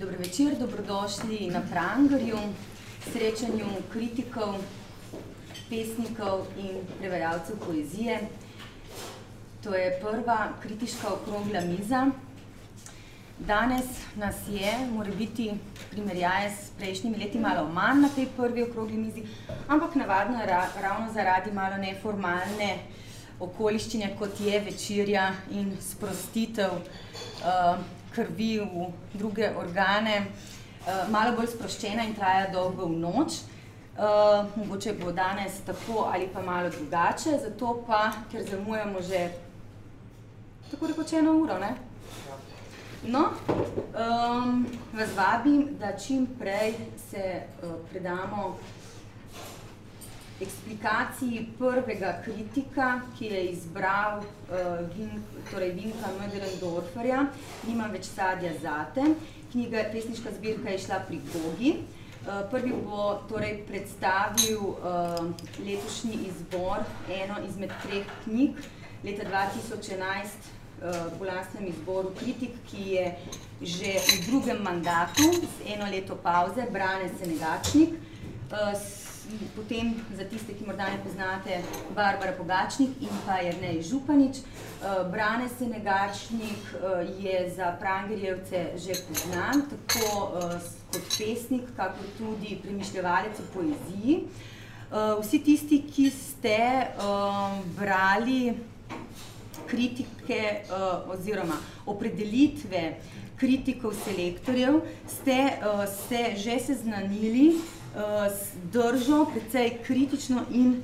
Dobro večer, dobrodošli na Prangerju, srečanju kritikov, pesnikov in prevajalcev poezije. To je prva kritiška okrogla miza. Danes nas je, mora biti primerjaje s prejšnjimi leti malo manj na tej prvi okrogli mizi, ampak navadno je ra ravno zaradi malo neformalne okoliščine, kot je večerja in sprostitev uh, krvi v druge organe, uh, malo bolj sproščena in traja dolgo v noč. Uh, mogoče bo danes tako ali pa malo drugače, zato pa, ker zamujamo že tako rekoč eno uro, ne? No, um, vas vabim, da čim prej se uh, predamo eksplikaciji prvega kritika, ki je izbral uh, Vin, torej Vinka Möderendorferja, Nimam več sadja zate. Knjiga, pesniška zbirka je šla pri Gogi. Uh, prvi bo torej predstavil uh, letošnji izbor, eno izmed treh knjig leta 2011 v lastnem izboru kritik, ki je že v drugem mandatu, z eno leto pauze, Brane Senegačnik, potem za tiste, ki morda ne poznate, Barbara Pogačnik in pa Jernej Županič. Brane Senegačnik je za prangerjevce že poznan, tako kot pesnik, kako tudi premišljevalec v poeziji. Vsi tisti, ki ste brali kritike oziroma opredelitve kritikov selektorjev, ste se že seznanili držo, precej kritično in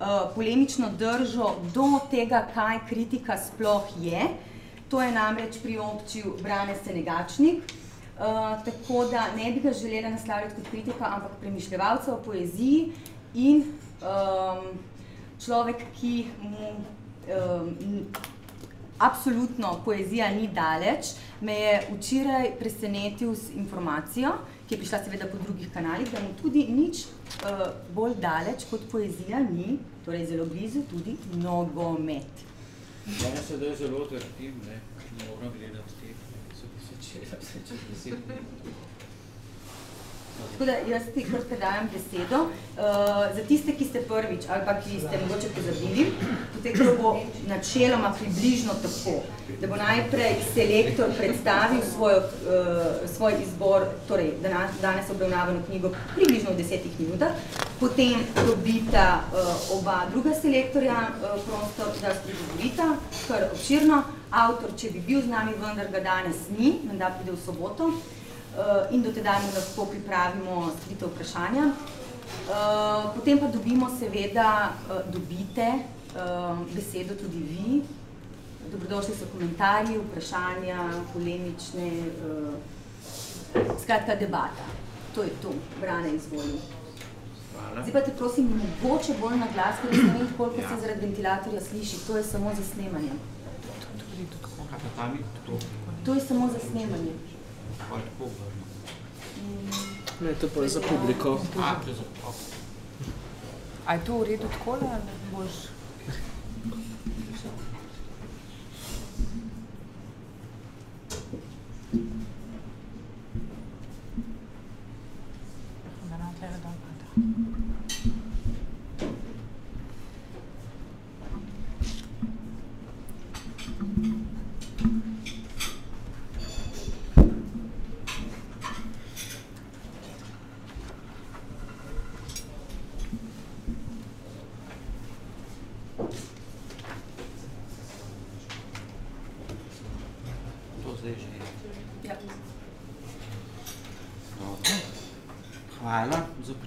uh, polemično držo do tega, kaj kritika sploh je. To je namreč priobčil Brane Senegačnik, uh, tako da ne bi ga želela naslavljati kot kritika, ampak premišljevalca o poeziji in um, človek, ki mu um, absolutno poezija ni daleč, me je včeraj presenetil z informacijo, ki je prišla seveda po drugih kanalih, da mu tudi nič uh, bolj daleč kot poezija ni, torej zelo blizu, tudi nogomet. Ja, se da je zelo trpim, ne, ne moram gledati te, so bi se čela, se čez deset minut. Tako da jaz ti kar predajam besedo. Uh, za tiste, ki ste prvič ali pa ki ste mogoče pozabili, poteklo bo načeloma približno tako, da bo najprej selektor predstavil svoj, uh, svoj izbor, torej danes obravnavano knjigo približno v desetih minutah, potem dobita uh, oba druga selektorja uh, prostor, da spregovorita, kar obširno. Avtor, če bi bil z nami, vendar ga danes ni, menda pride v soboto, uh, in do tedaj mu lahko pripravimo skrite vprašanja. Uh, potem pa dobimo seveda, uh, dobite besedo tudi vi. Dobrodošli so komentarji, vprašanja, polemične, skratka debata. To je to, Brane izvoli. Zdaj pa te prosim, mogoče bolj na glas, ker ne vem, koliko ja. se zaradi ventilatorja sliši. To je samo za snemanje. To je samo za snemanje. Ne, to pa je za publiko. A je to v redu takole, ali boš? Da nam tega dol pada.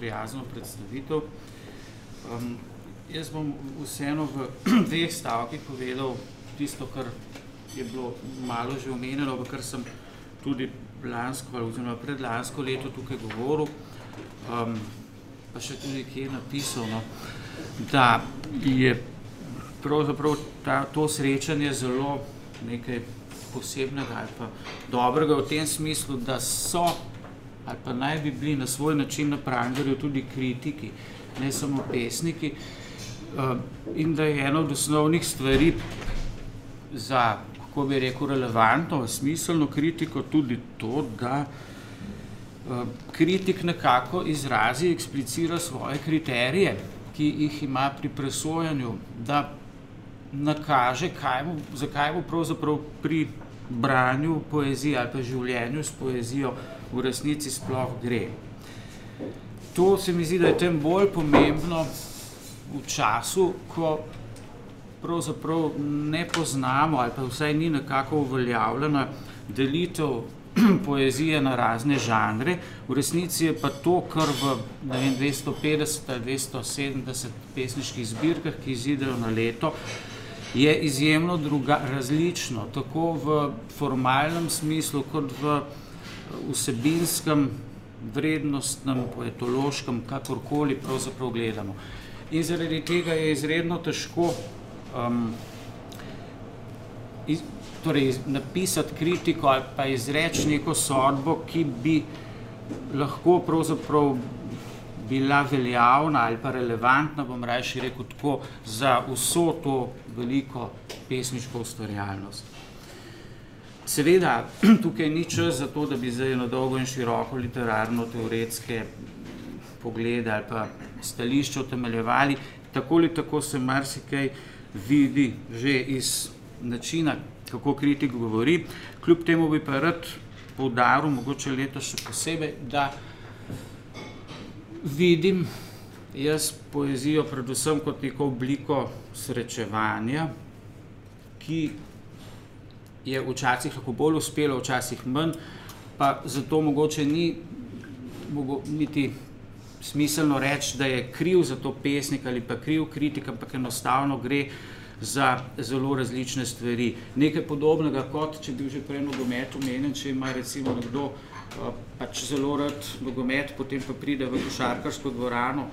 Prijazno predstavitev. Um, jaz bom vseeno v dveh stavkih povedal tisto, kar je bilo malo že omenjeno, v kar sem tudi lansko oziroma predlansko leto tukaj govoril, um, pa še tudi kje napisal, no, da je pravzaprav ta, to srečanje zelo nekaj posebnega ali pa dobrega v tem smislu, da so ali pa naj bi bili na svoj način na prangerju tudi kritiki, ne samo pesniki. Eh, in da je ena od osnovnih stvari za, kako bi rekel, relevantno, smiselno kritiko tudi to, da eh, kritik nekako izrazi, eksplicira svoje kriterije, ki jih ima pri presojanju, da nakaže, bo, zakaj bo pravzaprav pri branju poezije ali pa življenju s poezijo v resnici sploh gre. To se mi zdi, da je tem bolj pomembno v času, ko pravzaprav ne poznamo ali pa vsaj ni nekako uveljavljena delitev poezije na razne žanre. V resnici je pa to, kar v ne vem, 250 ali 270 pesniških zbirkah, ki izidejo na leto, je izjemno druga, različno, tako v formalnem smislu, kot v vsebinskem, vrednostnem, poetološkem, kakorkoli pravzaprav gledamo. In zaradi tega je izredno težko um, iz, torej napisati kritiko ali pa izreči neko sodbo, ki bi lahko pravzaprav bila veljavna ali pa relevantna, bom rajši rekel tako, za vso to veliko pesniško ustvarjalnost. Seveda, tukaj ni čas za to, da bi zdaj na dolgo in široko literarno-teoretske poglede ali pa stališče utemeljevali, tako ali tako se marsikaj vidi že iz načina, kako kritik govori. Kljub temu bi pa rad poudaril, mogoče letos še posebej, da vidim jaz poezijo predvsem kot neko obliko srečevanja, ki je včasih lahko bolj uspelo, včasih manj, pa zato mogoče ni mogo, niti smiselno reči, da je kriv za to pesnik ali pa kriv kritik, ampak enostavno gre za zelo različne stvari. Nekaj podobnega, kot če bi že prej nogomet omenjen, če ima recimo nekdo pač zelo rad nogomet, potem pa pride v košarkarsko dvorano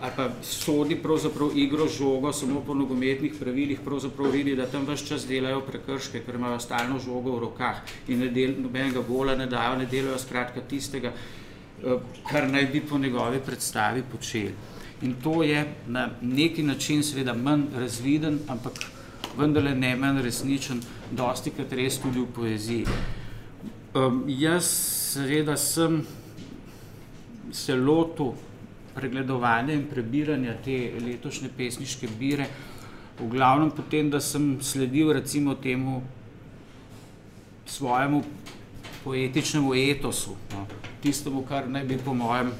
ali pa sodi pravzaprav igro žogo samo po nogometnih pravilih, pravzaprav vidi, da tam vse čas delajo prekrške, ker imajo stalno žogo v rokah in ne del, nobenega gola ne dajo, ne delajo skratka tistega, kar naj bi po njegovi predstavi počeli. In to je na neki način seveda manj razviden, ampak vendarle ne manj resničen, dosti krat res tudi v poeziji. Um, jaz seveda sem se lotil pregledovanja in prebiranja te letošnje pesniške bire, v glavnem potem, da sem sledil recimo temu svojemu poetičnemu etosu, no, tistemu, kar naj bi po mojem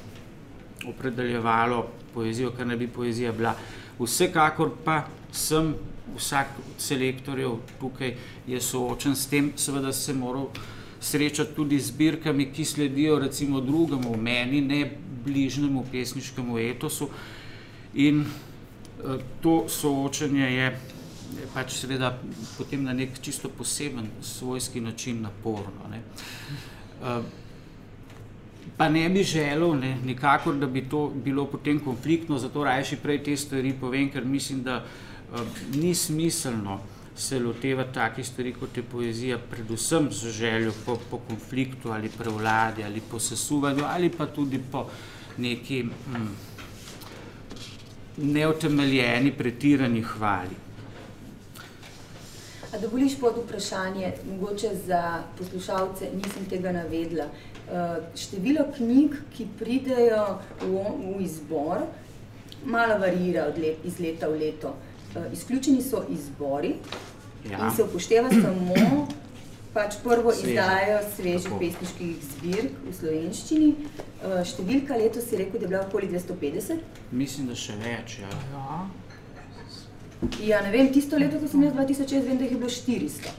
opredeljevalo poezijo, kar naj bi poezija bila. Vsekakor pa sem vsak selektorjev tukaj je soočen s tem, seveda se moral srečati tudi zbirkami, ki sledijo recimo drugemu, meni ne bližnjemu pesniškemu etosu. In to soočanje je, pač seveda potem na nek čisto poseben svojski način naporno. Ne. Pa ne bi želel ne, nikakor, da bi to bilo potem konfliktno, zato rajši prej te stvari povem, ker mislim, da uh, ni smiselno se lotevati takih stvari, kot je poezija, predvsem z željo po, po konfliktu ali prevladi ali po sesuvanju ali pa tudi po neki hm, neutemeljeni, pretirani hvali. A dovoliš pod vprašanje, mogoče za poslušalce, nisem tega navedla. Število knjig, ki pridejo v, v izbor, malo varira od let, iz leta v leto. Izključeni so izbori ja. in se upošteva samo pač prvo Sveže. izdajo svežih pesniških zbirk v slovenščini. Številka letos si rekel, da je bila okoli 250? Mislim, da še več, ja. Ja. Ja, ne vem, tisto leto, ko sem jaz 2006, vem, da jih je bilo 400.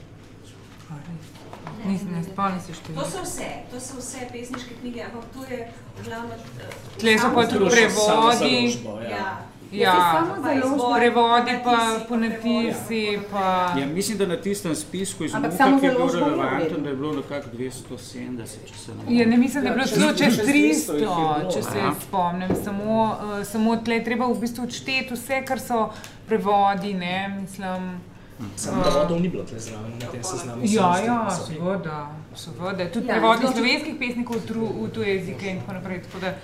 Nisem, ne spomnim se To številke. so vse, to so vse pesniške knjige, ampak to je glavno. Tle so pa tudi prevodi, Ja. Ja, samo založba. prevodi pa Ponatisi, pa... Ja, mislim, da na tistem spisku iz Muka, ki je bil relevanten, da je bilo nekako 270, če se ne Ja, ne motim. mislim, da je bilo Ja, celo čez- čez čez 300, 300 jih je bilo. če se spomnim. Samo, uh, samo tle je treba v bistvu odšteti vse, kar so prevodi, ne, mislim. Samo prevodov ni bilo tle zraven na tem seznamu. Ja, ja, da seveda, seveda. Tudi Ja, prevodi slovenskih pesnikov v, tru, v tuje jezike in tako naprej. Tako da eh,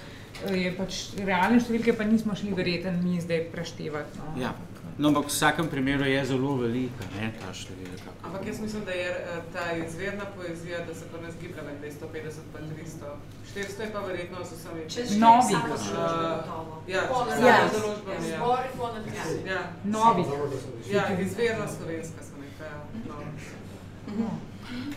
je pač realne številke pa nismo šli verjeten mi zdaj preštevati. No. Ja. No, ampak v vsakem primeru je zelo velika, ne, ta številka. Ampak jaz mislim, da je eh, ta izvirna poezija, da se pa ne zgiblja med 250 pa 300. 400 je pa verjetno z vsemi. Čez Novi. Uh, ja, Pol z Ja. založbami, ja. Zbor in pol na Ja. tri. Ja, Novi. ja, izvirna slovenska so neka. No.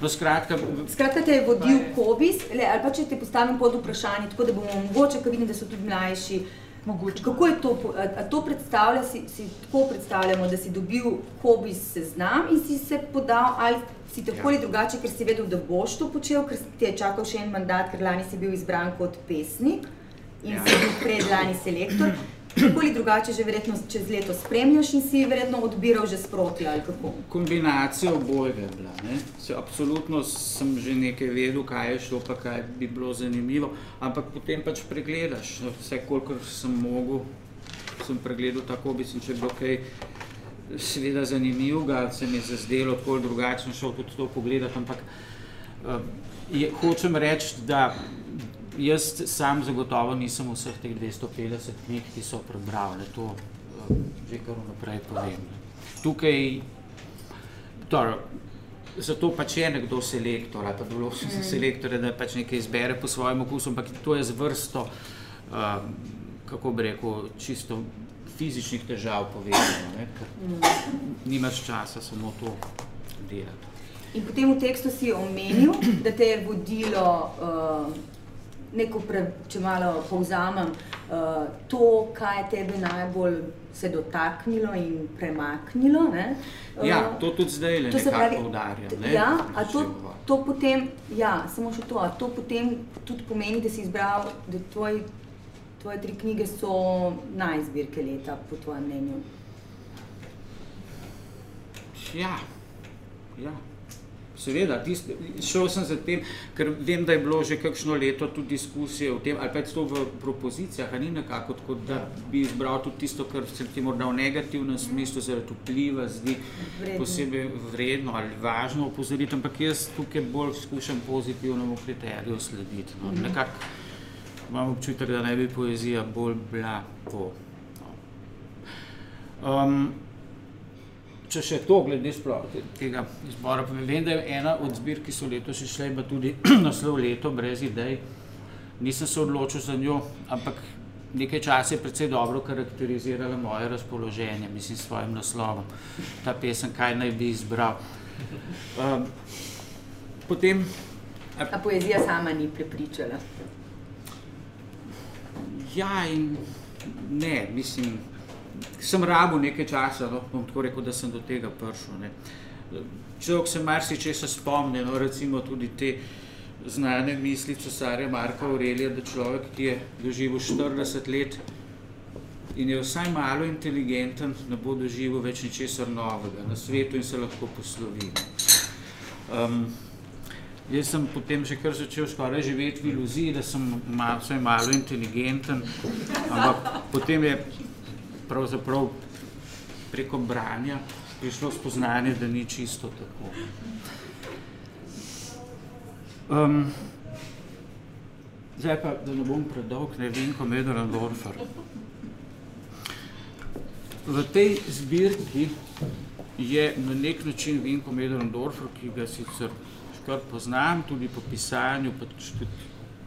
No, skratka, Skratka, te je vodil Kobis, le, ali pa če te postavim pod vprašanje, tako da bomo mogoče, ker vidim, da so tudi mlajši. Mogoče. Kako je to, a, a to predstavlja, si, si tako predstavljamo, da si dobil Kobis seznam in si se podal, ali si tako ali drugače, ker si vedel, da boš to počel, ker te je čakal še en mandat, ker lani si bil izbran kot pesnik in Ja. si bil predlani selektor. Tako ali drugače, že verjetno čez leto spremljaš in si verjetno odbiral že sproti ali kako. kombinacija obojega je bila. Ne? Se, absolutno sem že nekaj vedel, kaj je šlo, pa kaj bi bilo zanimivo, ampak potem pač pregledaš. no, Vse, kolikor sem mogel, sem pregledal tako, bi sem, če bilo kaj seveda zanimivega, se mi je zazdelo tako drugače, sem šel tudi to pogledati, ampak uh, je, hočem reči, da jaz sam zagotovo nisem vseh teh 250 knjig, ki so prebral, ne, to uh, že kar vnaprej povem. Tukaj Torej, zato pač je nekdo selektor ali pa določen mm. selektor, da pač nekaj izbere po svojem okusu, ampak to je z vrsto, um, kako bi rekel, čisto fizičnih težav povezano, ne, ker nimaš časa samo to delati. In potem v tekstu si omenil, da te je vodilo, uh, neko pre, če malo povzamem, uh, to, kaj je tebe najbolj se dotaknilo in premaknilo. Ne? Ja, Uh, to tudi zdaj le nekako poudarjam. Ne, Ja, a to, to potem, ja, samo še to, a to potem tudi pomeni, da si izbral, da tvoj, tvoje tri knjige so najzbirke leta, po tvojem mnenju. Ja, ja. Seveda, tist, šel sem za tem, ker vem, da je bilo že kakšno leto tudi diskusije o tem, ali pa je to v propozicijah, a ni nekako tako, da bi izbral tudi tisto, kar se ti morda v negativnem smislu zaradi vpliva zdi Vredno. posebej vredno ali važno opozoriti, ampak jaz tukaj bolj skušam pozitivnemu kriteriju slediti. No. Nekako imam občutek, da naj bi poezija bolj bila to. No. Um, Če še to glede sploh te- tega izbora, povem, vem, da je ena od zbirk, ki so letos išle, ima tudi naslov Leto brez idej. Nisem se odločil za njo, ampak nekaj časa je precej dobro karakterizirala moje razpoloženje, mislim, s svojim naslovom. Ta pesem, kaj naj bi izbral. Um, potem, A poezija sama ni prepričala. ja in ne, mislim, sem rabil nekaj časa, no, bom tako rekel, da sem do tega prišel. Ne. Človek se marsičesa spomni, no, recimo tudi te znane misli cesarja Marka Aurelija, da človek, ki je doživel 40 let in je vsaj malo inteligenten, ne bo doživel več ničesar novega na svetu in se lahko poslovi. Um, jaz sem potem že kar začel skoraj živeti v iluziji, da sem malo, vsaj malo inteligenten, ampak potem je pravzaprav preko branja prišlo spoznanje, da ni čisto tako. Um, zdaj pa, da ne bom predolg, ne vem, ko Medorandorfer. V tej zbirki je na nek način Vinko Medorandorfer, ki ga sicer kar poznam, tudi po pisanju, pa tudi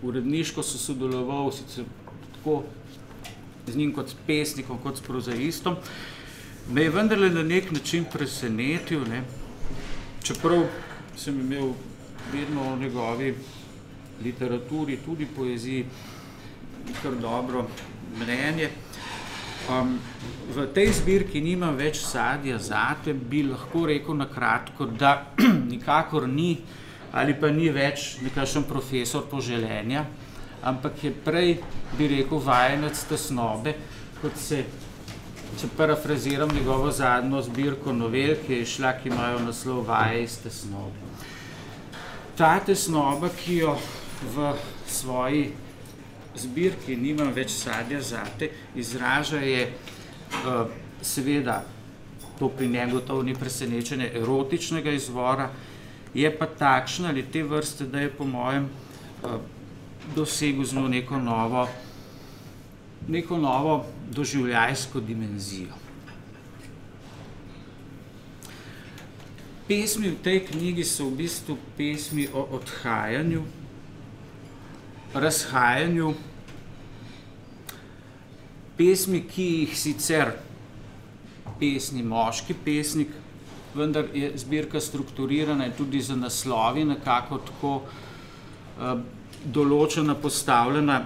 uredniško so sodeloval, sicer tako z njim kot pesnikom, kot s prozaistom, me je vendarle na nek način presenetil, ne? čeprav sem imel vedno o njegovi literaturi, tudi poeziji, kar dobro mnenje. Um, v tej zbirki nimam več sadja zate, bi lahko rekel na kratko, da nikakor ni ali pa ni več nekakšen profesor poželenja, ampak je prej, bi rekel, vajenec tesnobe, kot se, če parafraziram njegovo zadnjo zbirko novel, ki je šla, ki imajo naslov Vaje iz tesnobe. Ta tesnoba, ki jo v svoji zbirki Nimam več sadja zate, izraža je uh, seveda, to pri njem gotovo ni presenečenje, erotičnega izvora, je pa takšna ali te vrste, da je po mojem uh, dosegel z njo neko novo, neko novo doživljajsko dimenzijo. pesmi v tej knjigi so v bistvu pesmi o odhajanju, razhajanju, pesmi, ki jih sicer pesni moški pesnik, vendar je zbirka strukturirana in tudi za naslovi nekako tako uh, določena, postavljena.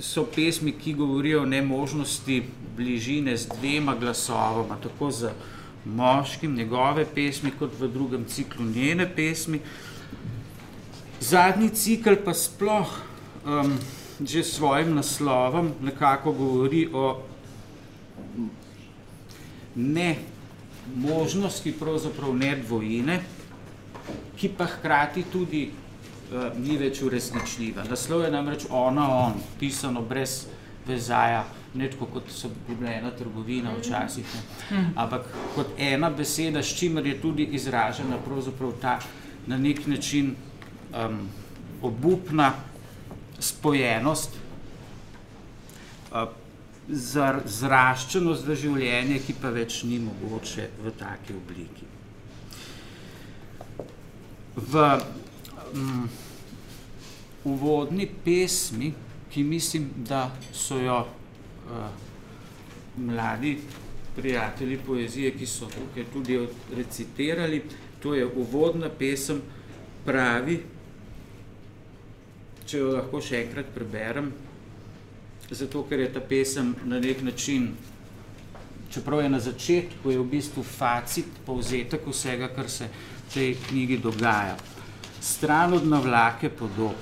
So pesmi, ki govorijo o nemožnosti bližine z dvema glasovoma, tako z moškim, njegove pesmi, kot v drugem ciklu njene pesmi. Zadnji cikl pa sploh um, že s svojim naslovom nekako govori o ne možnosti, pravzaprav ne dvojine, ki pa hkrati tudi ni več uresničljiva. Naslov je namreč ona, on, pisano brez vezaja, ne tako kot so bile ena trgovina včasih, ne. ampak kot ena beseda, s čimer je tudi izražena pravzaprav ta na nek način um, obupna spojenost, zar, zraščenost v življenje, ki pa več ni mogoče v taki obliki. V um, uvodni pesmi, ki mislim, da so jo uh, mladi prijatelji poezije, ki so tukaj tudi recitirali, to je uvodna pesem pravi, če jo lahko še enkrat preberem, zato ker je ta pesem na nek način, čeprav je na začetku, je v bistvu facit, povzetek vsega, kar se v tej knjigi dogaja. Stran od navlake podob,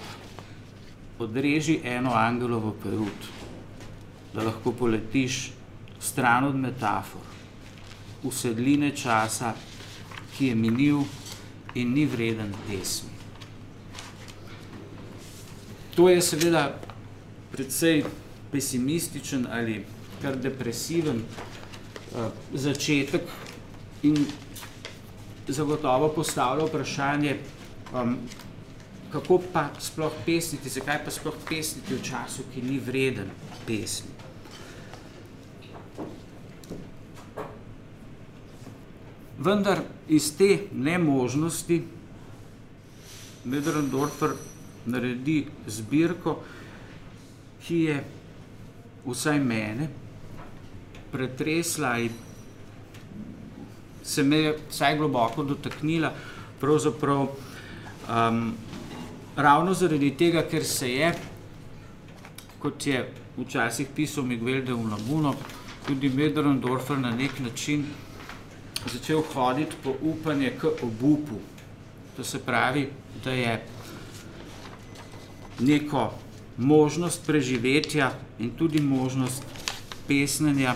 odreži eno angelovo perut, da lahko poletiš stran od metafor, v sedline časa, ki je minil in ni vreden pesmi. To je seveda predvsej pesimističen ali kar depresiven uh, začetek in zagotovo postavlja vprašanje, um, kako pa sploh pesniti, zakaj pa sploh pesniti v času, ki ni vreden pesmi. Vendar iz te nemožnosti Medrendorfer naredi zbirko, ki je vsaj mene pretresla in se me je vsaj globoko dotaknila, pravzaprav um, ravno zaradi tega, ker se je, kot je včasih pisal Miguel de Unamuno, tudi Medrendorfer na nek način začel hoditi po upanje k obupu. To se pravi, da je neko možnost preživetja in tudi možnost pesnenja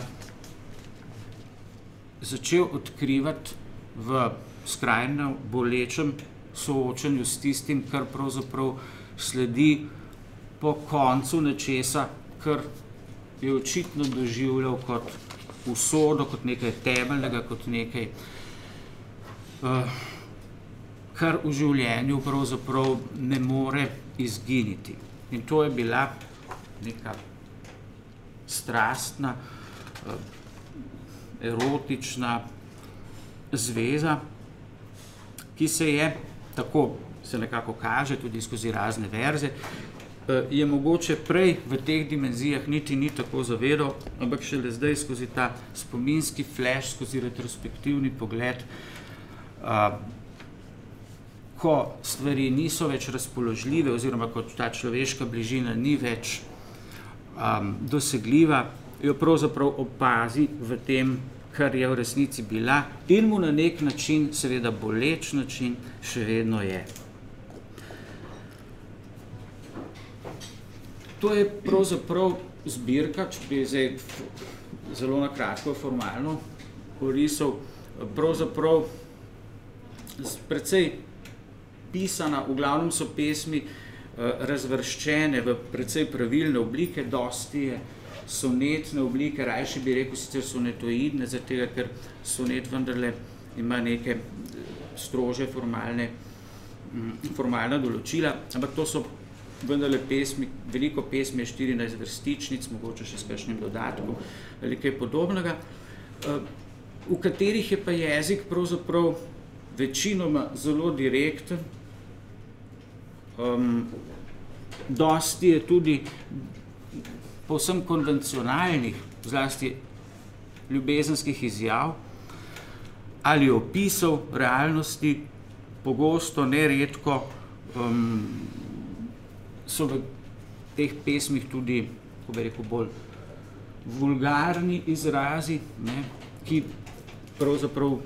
začel odkrivati v skrajno bolečem soočanju s tistim, kar pravzaprav sledi po koncu nečesa, kar je očitno doživljal kot usodo, kot nekaj temeljnega, kot nekaj, uh, kar v življenju pravzaprav ne more izginiti. In to je bila neka strastna, uh, erotična zveza, ki se je, tako se nekako kaže tudi skozi razne verze, Eh, je mogoče prej v teh dimenzijah niti ni tako zavedal, ampak šele zdaj skozi ta spominski flash, skozi retrospektivni pogled, a, ko stvari niso več razpoložljive oziroma kot ta človeška bližina ni več a, dosegljiva, jo pravzaprav opazi v tem, kar je v resnici bila in mu na nek način, seveda boleč način, še vedno je. To je pravzaprav zbirka, če bi zdaj zelo na kratko formalno orisal, pravzaprav precej pisana, v glavnem so pesmi razvrščene v precej pravilne oblike, dosti je sonetne oblike, rajši bi rekel sicer sonetoidne, zato ker sonet vendarle ima neke strože formalne, formalna določila, ampak to so vendarle pesmi, veliko pesmi je 14 vrstičnic, mogoče še s kakšnim dodatkom ali kaj podobnega. v katerih je pa jezik pravzaprav večinoma zelo direkten, um, dosti je tudi povsem konvencionalnih, zlasti ljubezenskih izjav ali opisov realnosti, pogosto, neredko, um, so v teh pesmih tudi, kako bi rekel, bolj vulgarni izrazi, ne, ki pravzaprav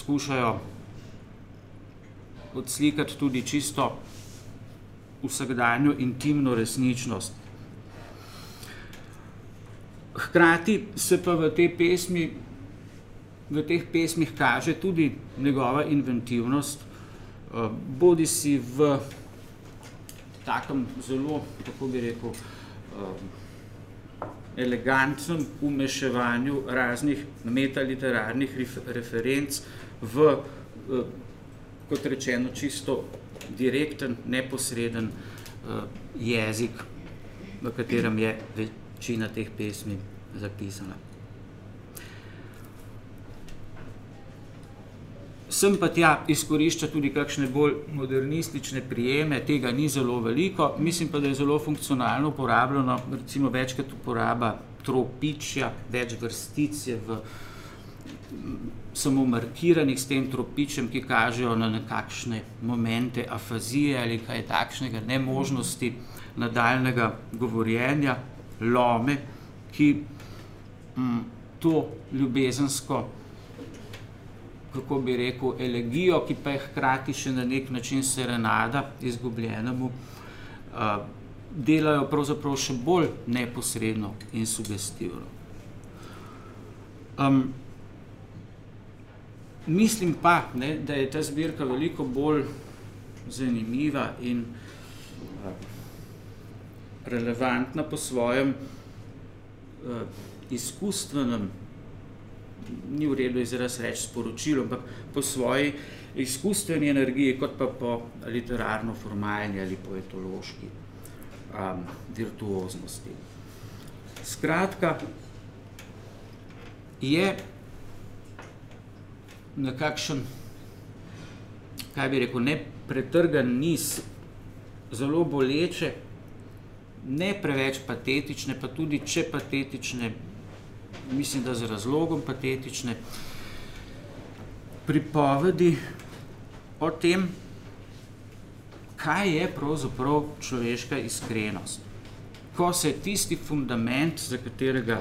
skušajo odslikati tudi čisto vsakdanjo intimno resničnost. Hkrati se pa v, te pesmi, v teh pesmih kaže tudi njegova inventivnost, eh, bodi si v takem zelo, kako bi rekel, eh, elegantnem umeševanju raznih metaliterarnih referenc v, eh, kot rečeno, čisto direkten, neposreden jezik, v katerem je večina teh pesmi zapisana. Sem pa tja izkorišča tudi kakšne bolj modernistične prijeme, tega ni zelo veliko, mislim pa, da je zelo funkcionalno uporabljeno, recimo večkrat uporaba tropičja, več vrstice v samo markiranih s tem tropičem, ki kažejo na nekakšne momente afazije ali kaj takšnega, nemožnosti nadaljnega govorjenja, lome, ki m, mm, to ljubezensko, kako bi rekel, elegijo, ki pa je hkrati še na nek način serenada izgubljenemu, a, delajo pravzaprav še bolj neposredno in sugestivno. Um, Mislim pa, ne, da je ta zbirka veliko bolj zanimiva in uh, relevantna po svojem uh, izkustvenem, ni v redu izraz reči sporočilu, ampak po svoji izkustveni energiji, kot pa po literarno-formalni ali poetološki um, virtuoznosti. Skratka, je nekakšen, kaj bi rekel, ne pretrgan niz, zelo boleče, ne preveč patetične, pa tudi če patetične, mislim, da z razlogom patetične, pripovedi o tem, kaj je pravzaprav človeška iskrenost. Ko se tisti fundament, za katerega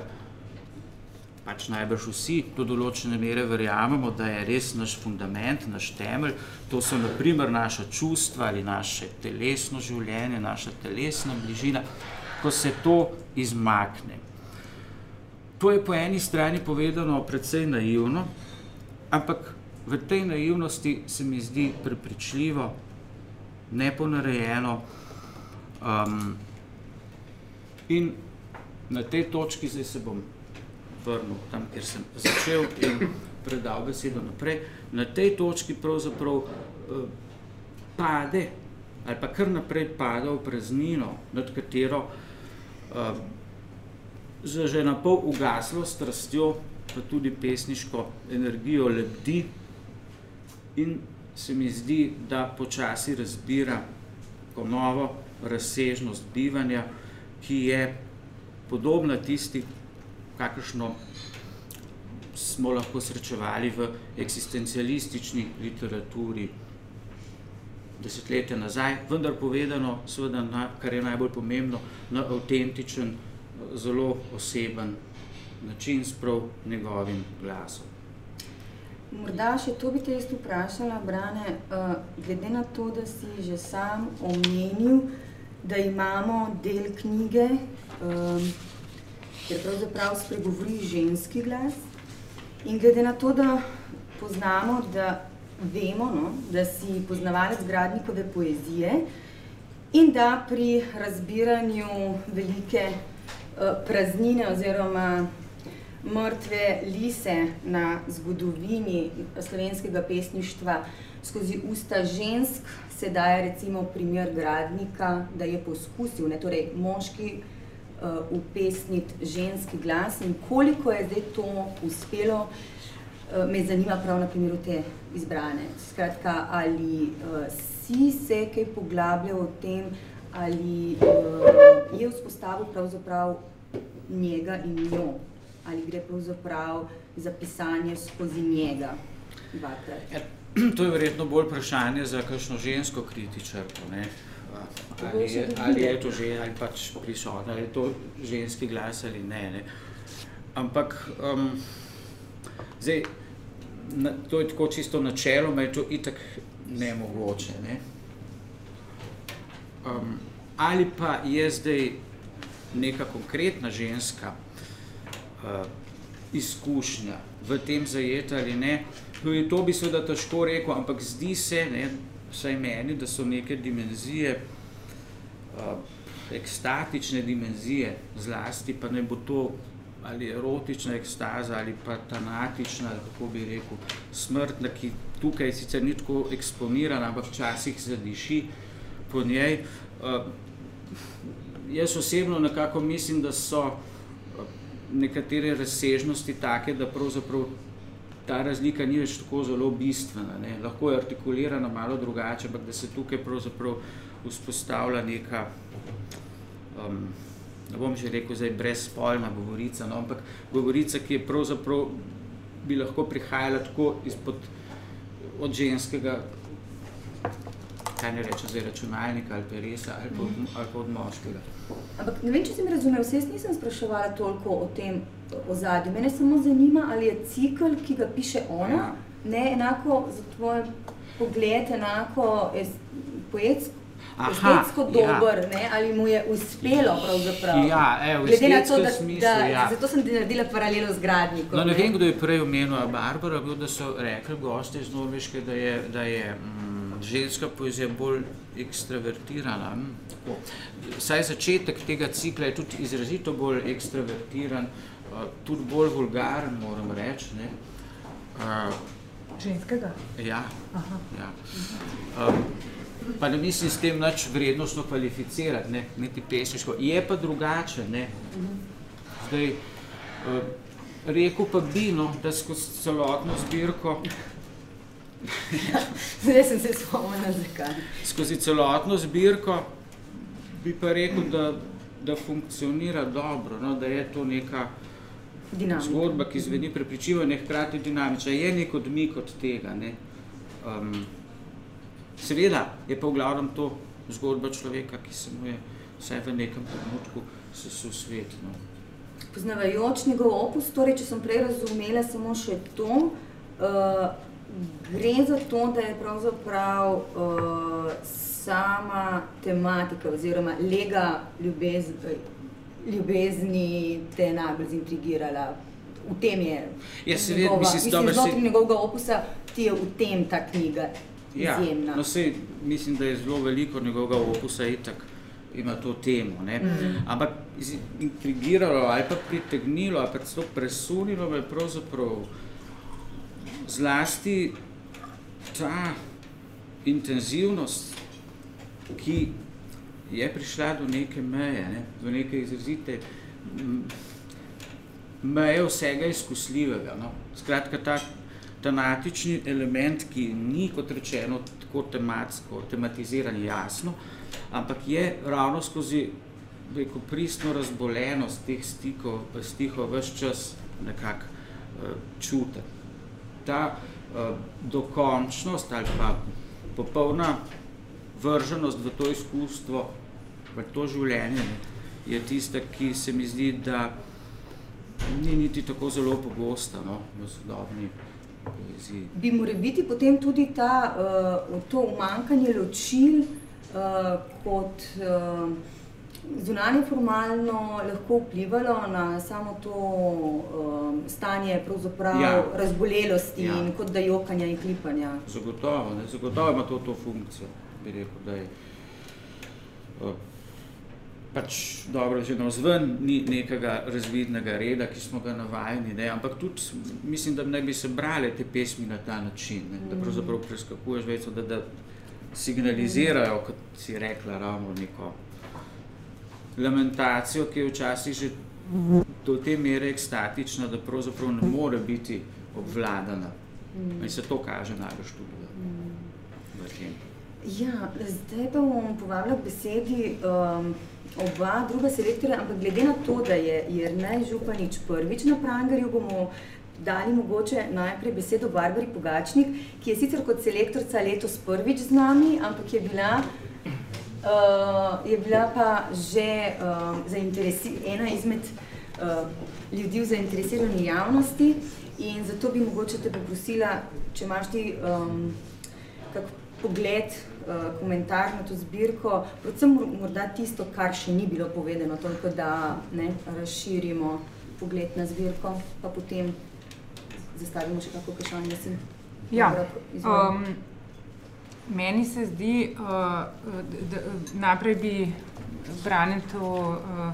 pač najbrž vsi do določene mere verjamemo, da je res naš fundament, naš temelj, to so naprimer naša čustva ali naše telesno življenje, naša telesna bližina, ko se to izmakne. To je po eni strani povedano precej naivno, ampak v tej naivnosti se mi zdi prepričljivo, neponarejeno um, in na tej točki zdaj se bom vrnil tam, kjer sem začel in predal besedo naprej. Na tej točki pravzaprav uh, pade ali pa kar naprej pada v praznino, nad katero uh, za že na pol ugaslo strastjo, pa tudi pesniško energijo lebdi in se mi zdi, da počasi razbira ko novo razsežnost bivanja, ki je podobna tisti, kakršno smo lahko srečevali v eksistencialistični literaturi desetletja nazaj, vendar povedano, seveda, na, kar je najbolj pomembno, na avtentičen, zelo oseben način s prav njegovim glasom. Morda še to bi te jaz vprašala, Brane, uh, glede na to, da si že sam omenil, da imamo del knjige, um, ker pravzaprav spregovori ženski glas. In glede na to, da poznamo, da vemo, no, da si poznavalec Gradnikove poezije in da pri razbiranju velike uh, praznine oziroma mrtve lise na zgodovini slovenskega pesništva skozi usta žensk se daje recimo primer Gradnika, da je poskusil, ne, torej moški uh, upesniti ženski glas in koliko je zdaj to uspelo. uh, me zanima prav na primeru te izbrane. Skratka, ali uh, si se kaj poglabljal o tem, ali uh, je vzpostavil pravzaprav njega in njo, ali gre pravzaprav za pisanje skozi njega dvakrat. Ja, to je verjetno bolj vprašanje za kakšno žensko kritičarko. Ne? Ali je, ali je to že, ali pač prisotno, ali je to ženski glas ali ne. ne? Ampak um, zdaj, na, to je tako čisto načeloma, je to itak nemogoče. Ne? Um, ali pa je zdaj neka konkretna ženska uh, izkušnja v tem zajeta ali ne, no je to bi seveda težko rekel, ampak zdi se, ne, vsaj meni, da so neke dimenzije, ekstatične dimenzije, zlasti pa ne bo to ali erotična ekstaza ali pa tanatična, kako bi rekel, smrtna, ki tukaj sicer ni tako eksponirana, ampak včasih zadiši po njej. Uh, jaz osebno nekako mislim, da so nekatere razsežnosti take, da pravzaprav ta razlika ni več tako zelo bistvena. Ne. Lahko je artikulirana malo drugače, ampak da se tukaj pravzaprav vzpostavlja neka, um, ne bom že rekel zdaj brezspolna govorica, no, ampak govorica, ki je pravzaprav bi lahko prihajala tako izpod od ženskega kaj ne rečem zdaj, računalnika ali peresa ali pa, ali pa od moškega. Ampak ne vem, če si mi razumel, vse jaz nisem spraševala toliko o tem ozadju. Mene samo zanima, ali je cikl, ki ga piše ona, ja. ne enako za tvoj pogled, enako es, poetsko, estetsko dober, ja. ne, ali mu je uspelo pravzaprav. Ja, evo, Glede na to, da, smislu, da ja. zato sem ti naredila paralelo z gradnikom. No, ne, ne vem, kdo je prej omenil Barbara, bil, da so rekli goste iz Norveške, da je, da je mm, ženska poezija bolj ekstravertirana. Hm, Saj začetek tega cikla je tudi izrazito bolj ekstravertiran, uh, tudi bolj vulgaren, moram reči. Ne. Uh, Ženskega? ja. ja. Um, pa ne mislim s tem nič vrednostno kvalificirati, ne, niti pesniško. Je pa drugače, ne. Zdaj, uh, rekel pa bi, no, da skozi celotno zbirko Zdaj sem se spomnila, zakaj. skozi celotno zbirko bi pa rekel, da, da funkcionira dobro, no, da je to neka Dinamika. zgodba, ki zveni prepričljivo in je hkrati dinamična. Je nek odmik od tega. Ne. Um, seveda je pa v glavnem to zgodba človeka, ki se mu je vsaj v nekem trenutku sesul svet. No. Poznavajoč njegov opus, torej, če sem prej razumela samo še to, uh, gre za to, da je pravzaprav uh, sama tematika oziroma lega ljubez, ljubezni te najbolj zintrigirala. V tem je Ja, seveda, njegova, mislim, mislim, znotraj saj- njegovega opusa ti je v tem ta knjiga Ja, izjemna. no sej, mislim, da je zelo veliko njegovega opusa itak ima to temo. Ne? Mhm. Ampak iz- intrigiralo ali pa pritegnilo ali pa celo presunilo me je pravzaprav zlasti ta intenzivnost, ki je prišla do neke meje, ne? do neke izrazite meje vsega izkusljivega. No? Skratka, ta tematični element, ki ni, kot rečeno, tako tematsko, tematiziran jasno, ampak je ravno skozi rekel, pristno razbolenost teh stikov, stihov vse čas nekako uh, čuten. Ta uh, dokončnost ali pa popolna vrženost v to izkustvo, v to življenje, je tista, ki se mi zdi, da ni niti tako zelo pogosta no, v sodobni poeziji. Bi mora biti potem tudi ta, uh, to umankanje ločil uh, kot uh, zunanje formalno lahko vplivalo na samo to uh, stanje Ja. razbolelosti Ja. in kot da jokanja in klipanja. Zagotovo, ne, zagotovo ima to to funkcijo, bi rekel, da je uh, pač dobro, že navzven ni nekega razvidnega reda, ki smo ga navajeni, ne, ampak tudi mislim, da ne bi se brale te pesmi na ta način, ne, da pravzaprav preskakuješ veco, da, da signalizirajo, kot si rekla, ravno neko lamentacijo, ki je včasih že do te mere ekstatična, da pravzaprav ne more biti obvladana. In se to kaže najbolj tudi v, v tem. Ja, zdaj pa bom povabila k besedi um, oba druga selektorja, ampak glede na to, da je Jernej Županič prvič na Prangerju, bomo dali mogoče najprej besedo Barbari Pogačnik, ki je sicer kot selektorca letos prvič z nami, ampak je bila, uh, je bila pa že uh, ena izmed uh, ljudi v zainteresirani javnosti. In zato bi mogoče te poprosila, če imaš ti um, kak pogled, uh, komentar na to zbirko, predvsem morda tisto, kar še ni bilo povedano, toliko da ne, razširimo pogled na zbirko, pa potem zastavimo še kako vprašanje, da si ja. um, Meni se zdi, uh, da, da najprej bi Branetu uh,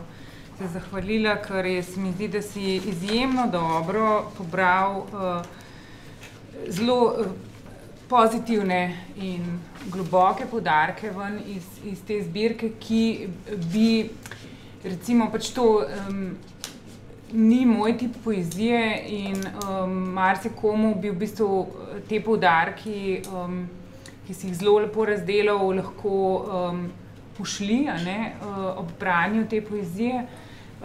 se zahvalila, ker je, se mi zdi, da si izjemno dobro pobral uh, zelo uh, pozitivne in globoke podarke ven iz, iz te zbirke, ki bi recimo pač to um, ni moj tip poezije in um, marsikomu bi v bistvu eh, te poudarki, um, ki si jih zelo lepo razdelal, lahko um, pošli ne, uh, ob branju te poezije.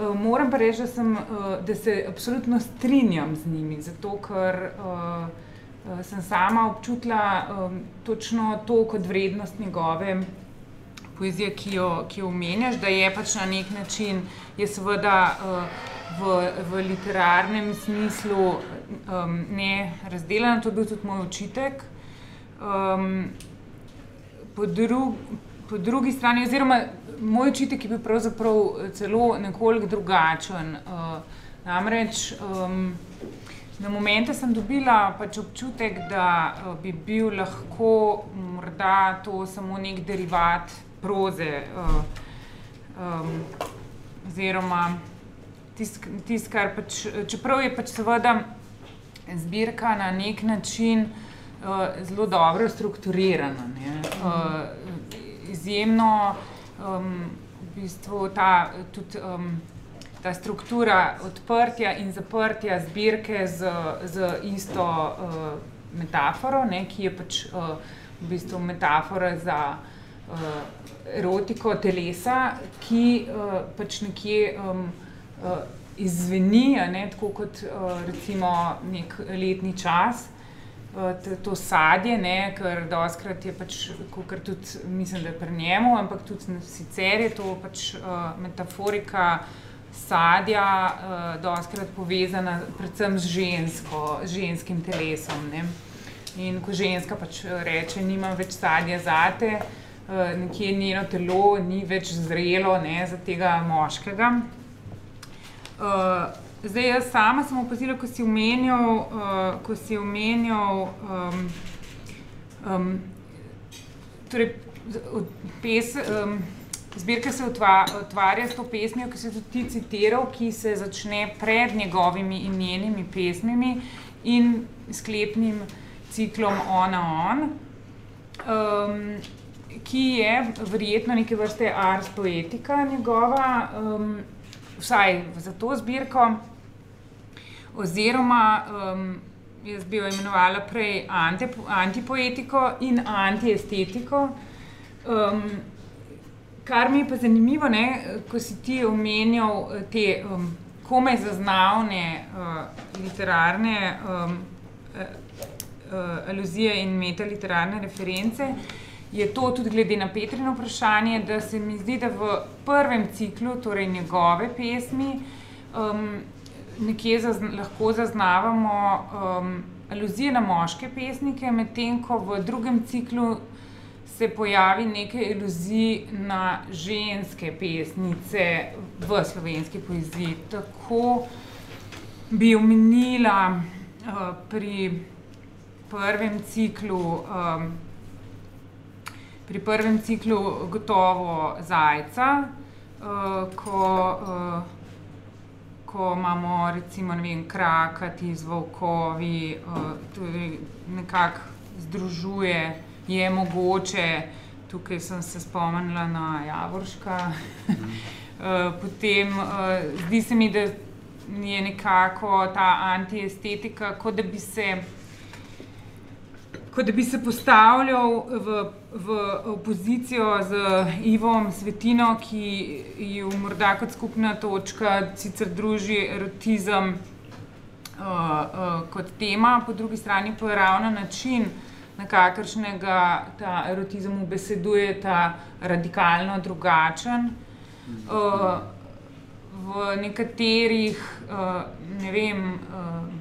Uh, moram pa reči, da, sem, uh, da se absolutno strinjam z njimi, zato ker uh, sem sama občutila um, točno to kot vrednost njegove poezije, ki jo, ki jo omenjaš, da je pač na nek način, je seveda. Uh, v, v literarnem smislu um, ne razdeljena, to je bil tudi moj očitek. Um, po, dru, po drugi strani, oziroma moj očitek je bil pravzaprav celo nekoliko drugačen. Uh, namreč um, na momente sem dobila pač občutek, da uh, bi bil lahko morda to samo nek derivat proze. Uh, um, oziroma, tisto, kar pač, čeprav je pač seveda zbirka na nek način uh, zelo dobro strukturirana. Uh, izjemno um, v bistvu ta, tudi, um, ta struktura odprtja in zaprtja zbirke z, z isto uh, metaforo, ne, ki je pač uh, v bistvu metafora za. Uh, erotiko telesa, ki uh, pač nekje um, uh, izzveni, ne, tako kot uh, recimo nek letni čas. Uh, to sadje, ne, ker doskrat je pač, kot tudi mislim, da je pri njemu, ampak tudi sicer je to pač uh, metaforika sadja, uh, doskrat povezana predvsem z žensko, ženskim telesom. Ne. In ko ženska pač reče, nimam več sadja zate, uh, nekje njeno telo ni več zrelo ne, za tega moškega. Uh, zdaj, jaz sama sem opazila, ko si omenjal, uh, ko si omenjal um, um, torej, pes, um, zbirka se otvarja s to pesmijo, ki si tudi ti citiral, ki se začne pred njegovimi in njenimi pesmimi in sklepnim ciklom Ona On. Um, Ki je verjetno neke vrste ars poetika njegova, um, vsaj za to zbirko, oziroma um, jaz bi jo imenovala prej anti, antipoetiko in antiestetiko. Um, kar mi je pa zanimivo, ne, ko si ti omenjal te um, komaj zaznavne uh, literarne um, uh, uh, aluzije in metaliterarne reference je to tudi glede na Petrino vprašanje, da se mi zdi, da v prvem ciklu, torej njegove pesmi, um, nekje zazna, lahko zaznavamo um, aluzije na moške pesnike, medtem ko v drugem ciklu se pojavi nekaj iluzij na ženske pesnice v slovenski poeziji. Tako bi omenila uh, pri prvem ciklu. Um, pri prvem ciklu gotovo zajca, uh, ko, uh, ko imamo recimo vem, krakati z volkovi, uh, tudi nekako združuje, je mogoče, tukaj sem se spomnila na Javorška. uh, potem uh, zdi se mi, da je nekako ta antiestetika, kot da bi se. Kot da bi se postavljal v, v opozicijo z Ivom Svetino, ki jo morda kot skupna točka sicer druži erotizem uh, uh, kot tema, po drugi strani pa je ravno način, na kakršnega ta erotizem ubeseduje, ta radikalno drugačen. Uh, v nekaterih, uh, ne vem. Uh,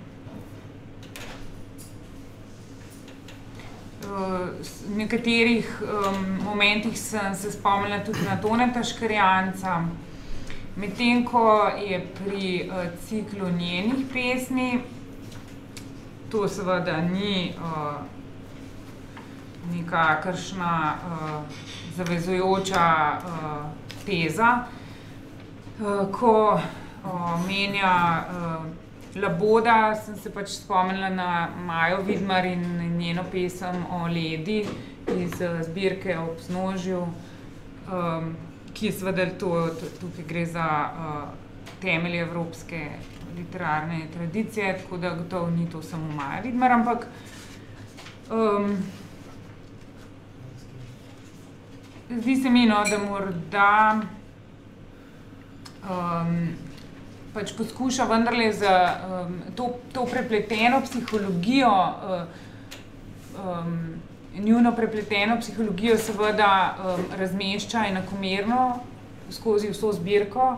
V nekaterih um, momentih sem se spomnila tudi na Toneta Škrjanca, medtem ko je pri uh, ciklu njenih pesmi, to seveda ni uh, nikakršna uh, zavezujoča uh, teza, uh, ko uh, menja uh, Laboda sem se pač spomnila na Majo Vidmar in njeno pesem o Ledi iz uh, zbirke o vznožju, um, ki je seveda to, tukaj gre za uh, temelje evropske literarne tradicije, tako da gotovo ni to samo Maja Vidmar, ampak um, zdi se mi, no, da morda um, pač poskuša vendarle za um, to, to prepleteno psihologijo, uh, um, njuno prepleteno psihologijo, seveda um, razmešča enakomerno skozi vso zbirko.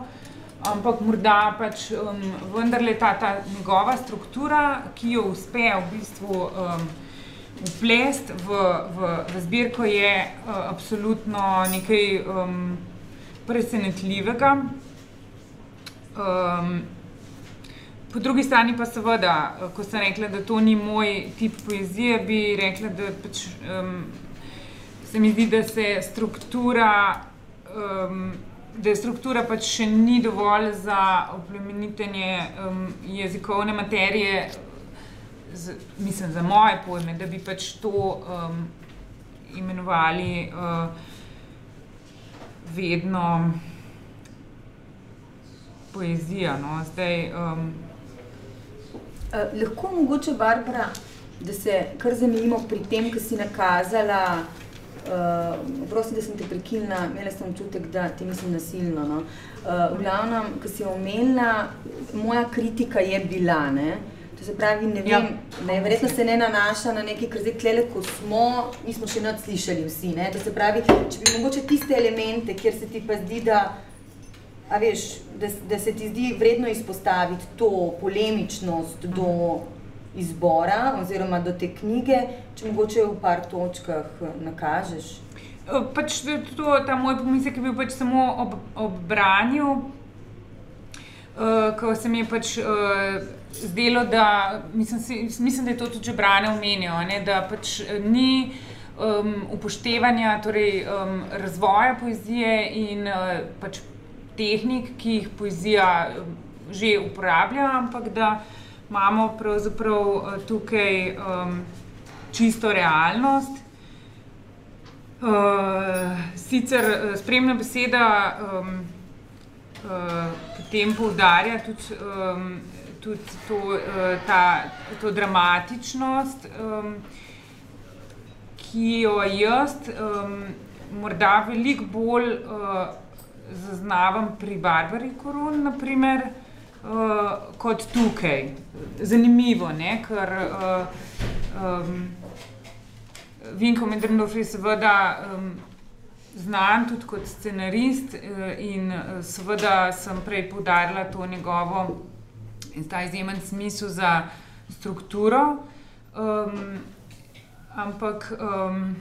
Ampak morda pač um, vendarle ta, ta njegova struktura, ki jo uspe v bistvu um, vplest v, v, v zbirko, je uh, absolutno nekaj um, presenetljivega. Um, po drugi strani pa seveda, ko sem rekla, da to ni moj tip poezije, bi rekla, da pač, um, se mi zdi, da se struktura, um, da je struktura pač še ni dovolj za oplemenitenje um, jezikovne materije, z, mislim za moje pojme, da bi pač to um, imenovali uh, vedno poezija. No? Zdaj, um... uh, lahko mogoče, Barbara, da se kar zanimamo pri tem, ki si nakazala. Uh, prosim, da sem te prekinila, imela sem občutek, da ti mislim nasilno. No? Uh, v glavnem, ki si omenila, moja kritika je bila. Ne? To se pravi, ne vem, ja. ne, verjetno se ne nanaša na nekaj, kar zdaj klele, ko smo, nismo še nad slišali vsi. Ne? To se pravi, če bi mogoče tiste elemente, kjer se ti pa zdi, da A veš, da, da se ti zdi vredno izpostaviti to polemičnost do izbora oziroma do te knjige, če mogoče v par točkah nakažeš? Eh, pač to, ta moj pomislek je bil pač samo ob, ob branju, uh, ko se mi je pač uh, zdelo, da mislim, mislim, da je to tudi branje omenil, da pač ni um, upoštevanja torej, um, razvoja poezije in uh, pač tehnik, ki jih poezija um, že uporablja, ampak da imamo pravzaprav tukaj um, čisto realnost. Uh, sicer spremna beseda um, uh, potem poudarja tudi, um, tudi to, uh, ta, to dramatičnost, um, ki jo jaz um, morda veliko bolj uh, zaznavam pri Barbari Korun, naprimer, uh, kot tukaj. Zanimivo, ne? ker uh, um, Vinko Medrendorf je seveda um, znan tudi kot scenarist uh, in seveda sem prej poudarila to njegovo in ta izjemen smisel za strukturo. Um, ampak um,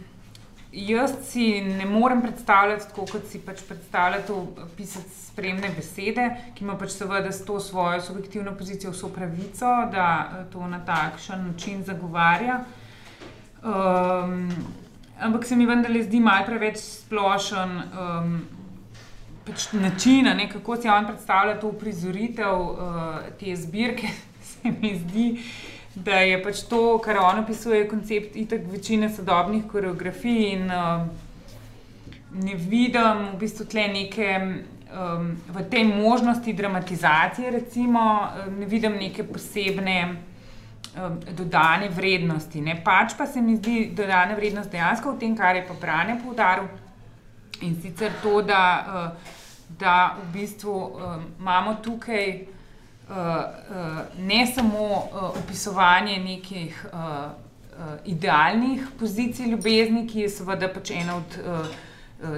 Jaz si ne morem predstavljati tako, kot si pač predstavljate pisati spremne besede, ki ima pač seveda s to svojo subjektivno pozicijo vso pravico, da eh, to na takšen način zagovarja. Um, ampak se mi vendarle zdi malo preveč splošen um, pač način, ne, kako si on predstavlja to prizoritev uh, te zbirke. Se mi zdi, da je pač to, kar on opisuje, koncept itak večine sodobnih koreografij in uh, ne vidim v bistvu tle neke um, v tej možnosti dramatizacije, recimo, ne vidim neke posebne um, dodane vrednosti. Ne. Pač pa se mi zdi dodana vrednost dejansko v tem, kar je pa Brane poudaril. In sicer to, da, uh, da v bistvu um, imamo tukaj uh, ne samo opisovanje nekih idealnih pozicij ljubezni, ki je seveda pač ena od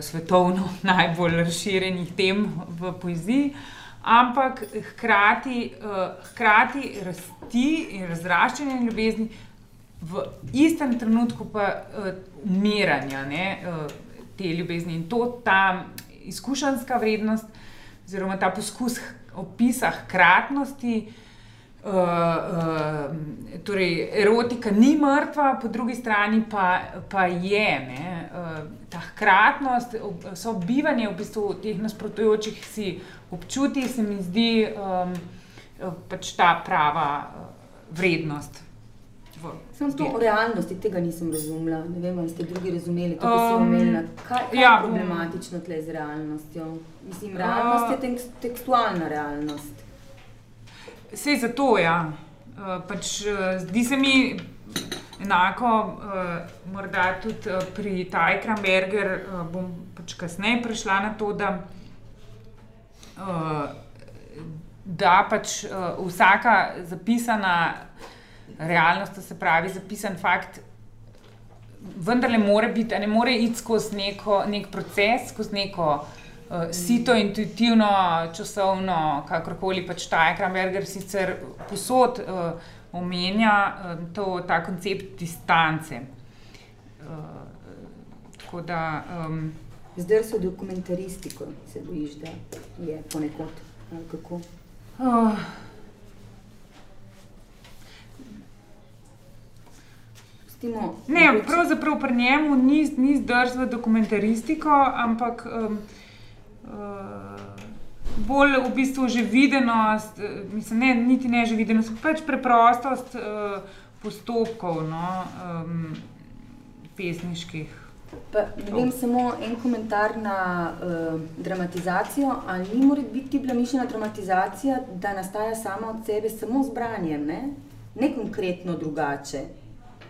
svetovno najbolj razširjenih tem v poeziji, ampak hkrati, hkrati rasti in razraščanje ljubezni, v istem trenutku pa umiranja ne, te ljubezni in to ta izkušenska vrednost, oziroma ta poskus opisa hkratnosti. Uh, uh, torej, erotika ni mrtva, po drugi strani pa, pa je. Uh, ta hkratnost, sobivanje v bistvu teh nasprotujočih si občutij, se mi zdi um, pač ta prava vrednost. Sam to o realnosti tega nisem razumela. Ne vem, ali ste drugi razumeli, kako um, se omenila. Kaj, kaj ja, je problematično tle z realnostjo? Mislim, realnost uh, je tekstualna realnost. Vse za to, ja. Uh, pač, uh, zdi se mi enako, uh, morda tudi uh, pri Tajkramberger, uh, bom pač kasneje prišla na to, da, uh, da pač uh, vsaka zapisana realnost, se pravi, zapisan fakt, vendarle more biti, ne more iti skozi neko, nek proces, skozi neko uh, sito, intuitivno, časovno, kakorkoli pač ta Ekramberger sicer posod uh, omenja uh, to, ta koncept distance. Uh, da, um, Zdaj so dokumentaristiko, se bojiš, da je ponekod. Kako? Uh, Ne, pravzaprav pri njemu ni, ni zdržal v dokumentaristiko, ampak um, uh, bolj v bistvu že videnost, eh, mislim, ne, niti ne že videnost, pač preprostost uh, postopkov no, um, pesniških. Pa, vem, samo en komentar na uh, dramatizacijo. Ali ni mora biti bila mišljena dramatizacija, da nastaja sama od sebe, samo z branjem, ne, ne konkretno drugače?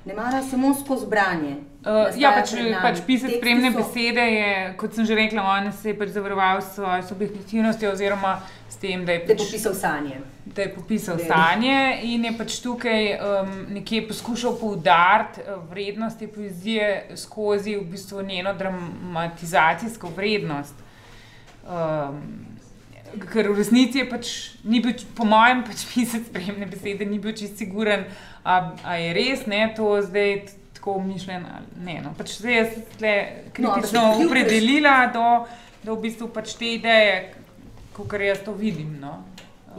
Ne mara samo skozi branje. Uh, ja, pač, pač pisati spremne so... besede je, kot sem že rekla, on se je pač zavaroval s svojo subjektivnostjo, oziroma s tem, da je, pač, da je popisal sanje. Da je popisal Vedi. sanje in je pač tukaj um, nekje poskušal poudariti uh, vrednosti poezije skozi v bistvu njeno dramatizacijsko vrednost. Um, ker v resnici je pač, bil, po mojem, pač pisati spremne besede, ni bil čisto siguren, ali je res ne, to zdaj tako umišljeno. Ne, no, pač zdaj jaz tle kritično no, opredelila do, do v bistvu pač te ideje, kot jaz to vidim. No.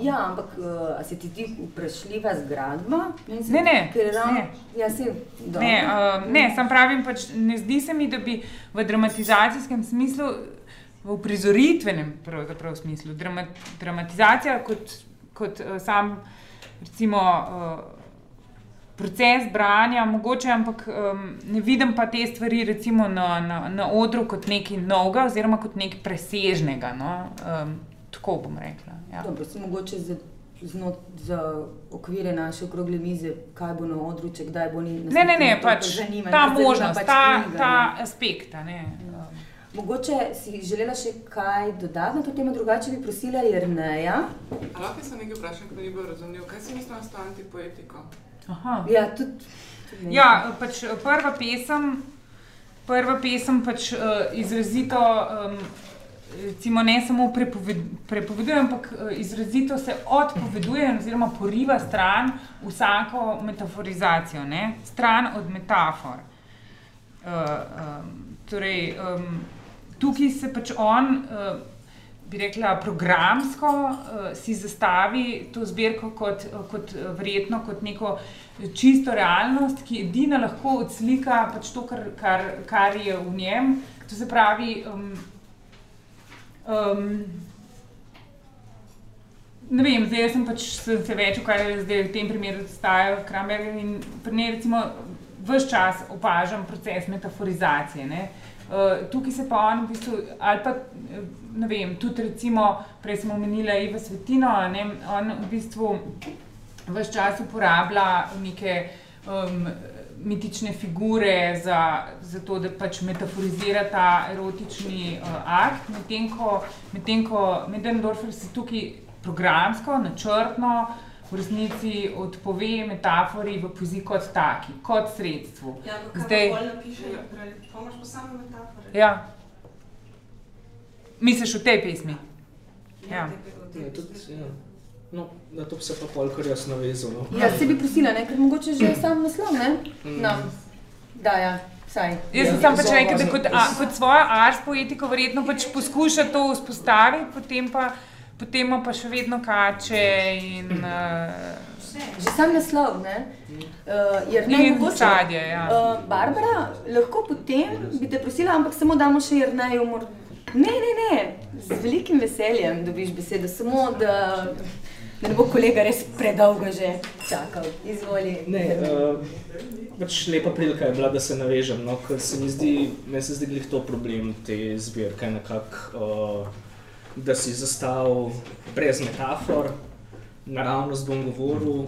Ja, ampak uh, se ti zdi vprašljiva zgradba? Ne, ne. Ram, ne. Ja, se, ne, uh, ne, sam pravim, pač, ne zdi se mi, da bi v dramatizacijskem smislu v prizoritvenem smislu. Dramat, dramatizacija kot, kot uh, sam recimo, proces branja, mogoče, ampak um, ne vidim pa te stvari recimo, na, na, na odru kot nekaj novega oziroma kot nekaj presežnega. No? Um, tako bom rekla. Ja. Dobro, mogoče za, znot, za okvire naše okrogle mize, kaj bo na odru, če kdaj bo ni. Ne, ne, ne, pač ta možnost, pač ta, ta aspekt. Mogoče si želela še kaj dodati na to temo, drugače bi prosila Jrneja. Lahko se nekaj vprašam, ker ni bilo razumljivo. Kaj si mislila s to antipoetiko? Ja, tudi. Ja, pač prva pesem, prva pesem pač uh, izrazito, um, recimo ne samo prepoved, prepoveduje, ampak uh, izrazito se odpoveduje oziroma poriva stran vsako metaforizacijo, ne? stran od metafor. Uh, um, torej, um, tukaj se pač on, uh, bi rekla, programsko uh, si zastavi to zbirko kot, kot uh, verjetno kot neko čisto realnost, ki edina lahko odslika pač to, kar, kar, kar je v njem. To se pravi. Um, um, Ne vem, zdaj sem pač se več ukvarjala, zdaj v tem primeru stajajo Kramberger in pri njej recimo vse čas opažam proces metaforizacije. Uh, tukaj se pa on, v bistvu, ali pa ne vem, tudi recimo, prej smo omenili Ivo Svetino, ne, on v bistvu vse čas uporablja neke um, mitične figure za, za to, da pač metaforizira ta erotični uh, akt, medtem ko, medtem ko Medendorfer se tukaj programsko, načrtno v resnici odpove metafori v poeziji kot taki, kot sredstvu. Ja, ampak kaj Zdaj- pa pol napiše, pa imaš pa same metafore. Ja. Misliš v tej pesmi? Ja. Ja, tudi, ja. No, na to bi se pa polkar jaz navezal. No. Ja, se bi prosila, ne? ker mogoče že sam naslov ne? nam daja. Saj. Jaz sem Ja, samo pač rekel, da kot, a, kot svojo ars poetiko verjetno pač poskuša to vzpostaviti, potem pa, potem pa še vedno kače in, uh, Že sam naslov, ne? Uh, Jernej, in mogoče. sadje. Ja. Uh, Barbara, lahko potem bi te prosila, ampak samo damo še Jerneju. Mor... Ne, ne, ne, z velikim veseljem dobiš besedo, samo da, da ne bo kolega res predolgo že čakal. Izvoli. Ne, uh, pač lepa prilika je bila, da se navežem, no, ker se mi zdi, meni se zdi glih to problem te zbirke, nekako, uh, da si zastavil brez metafor, naravnost bom govoril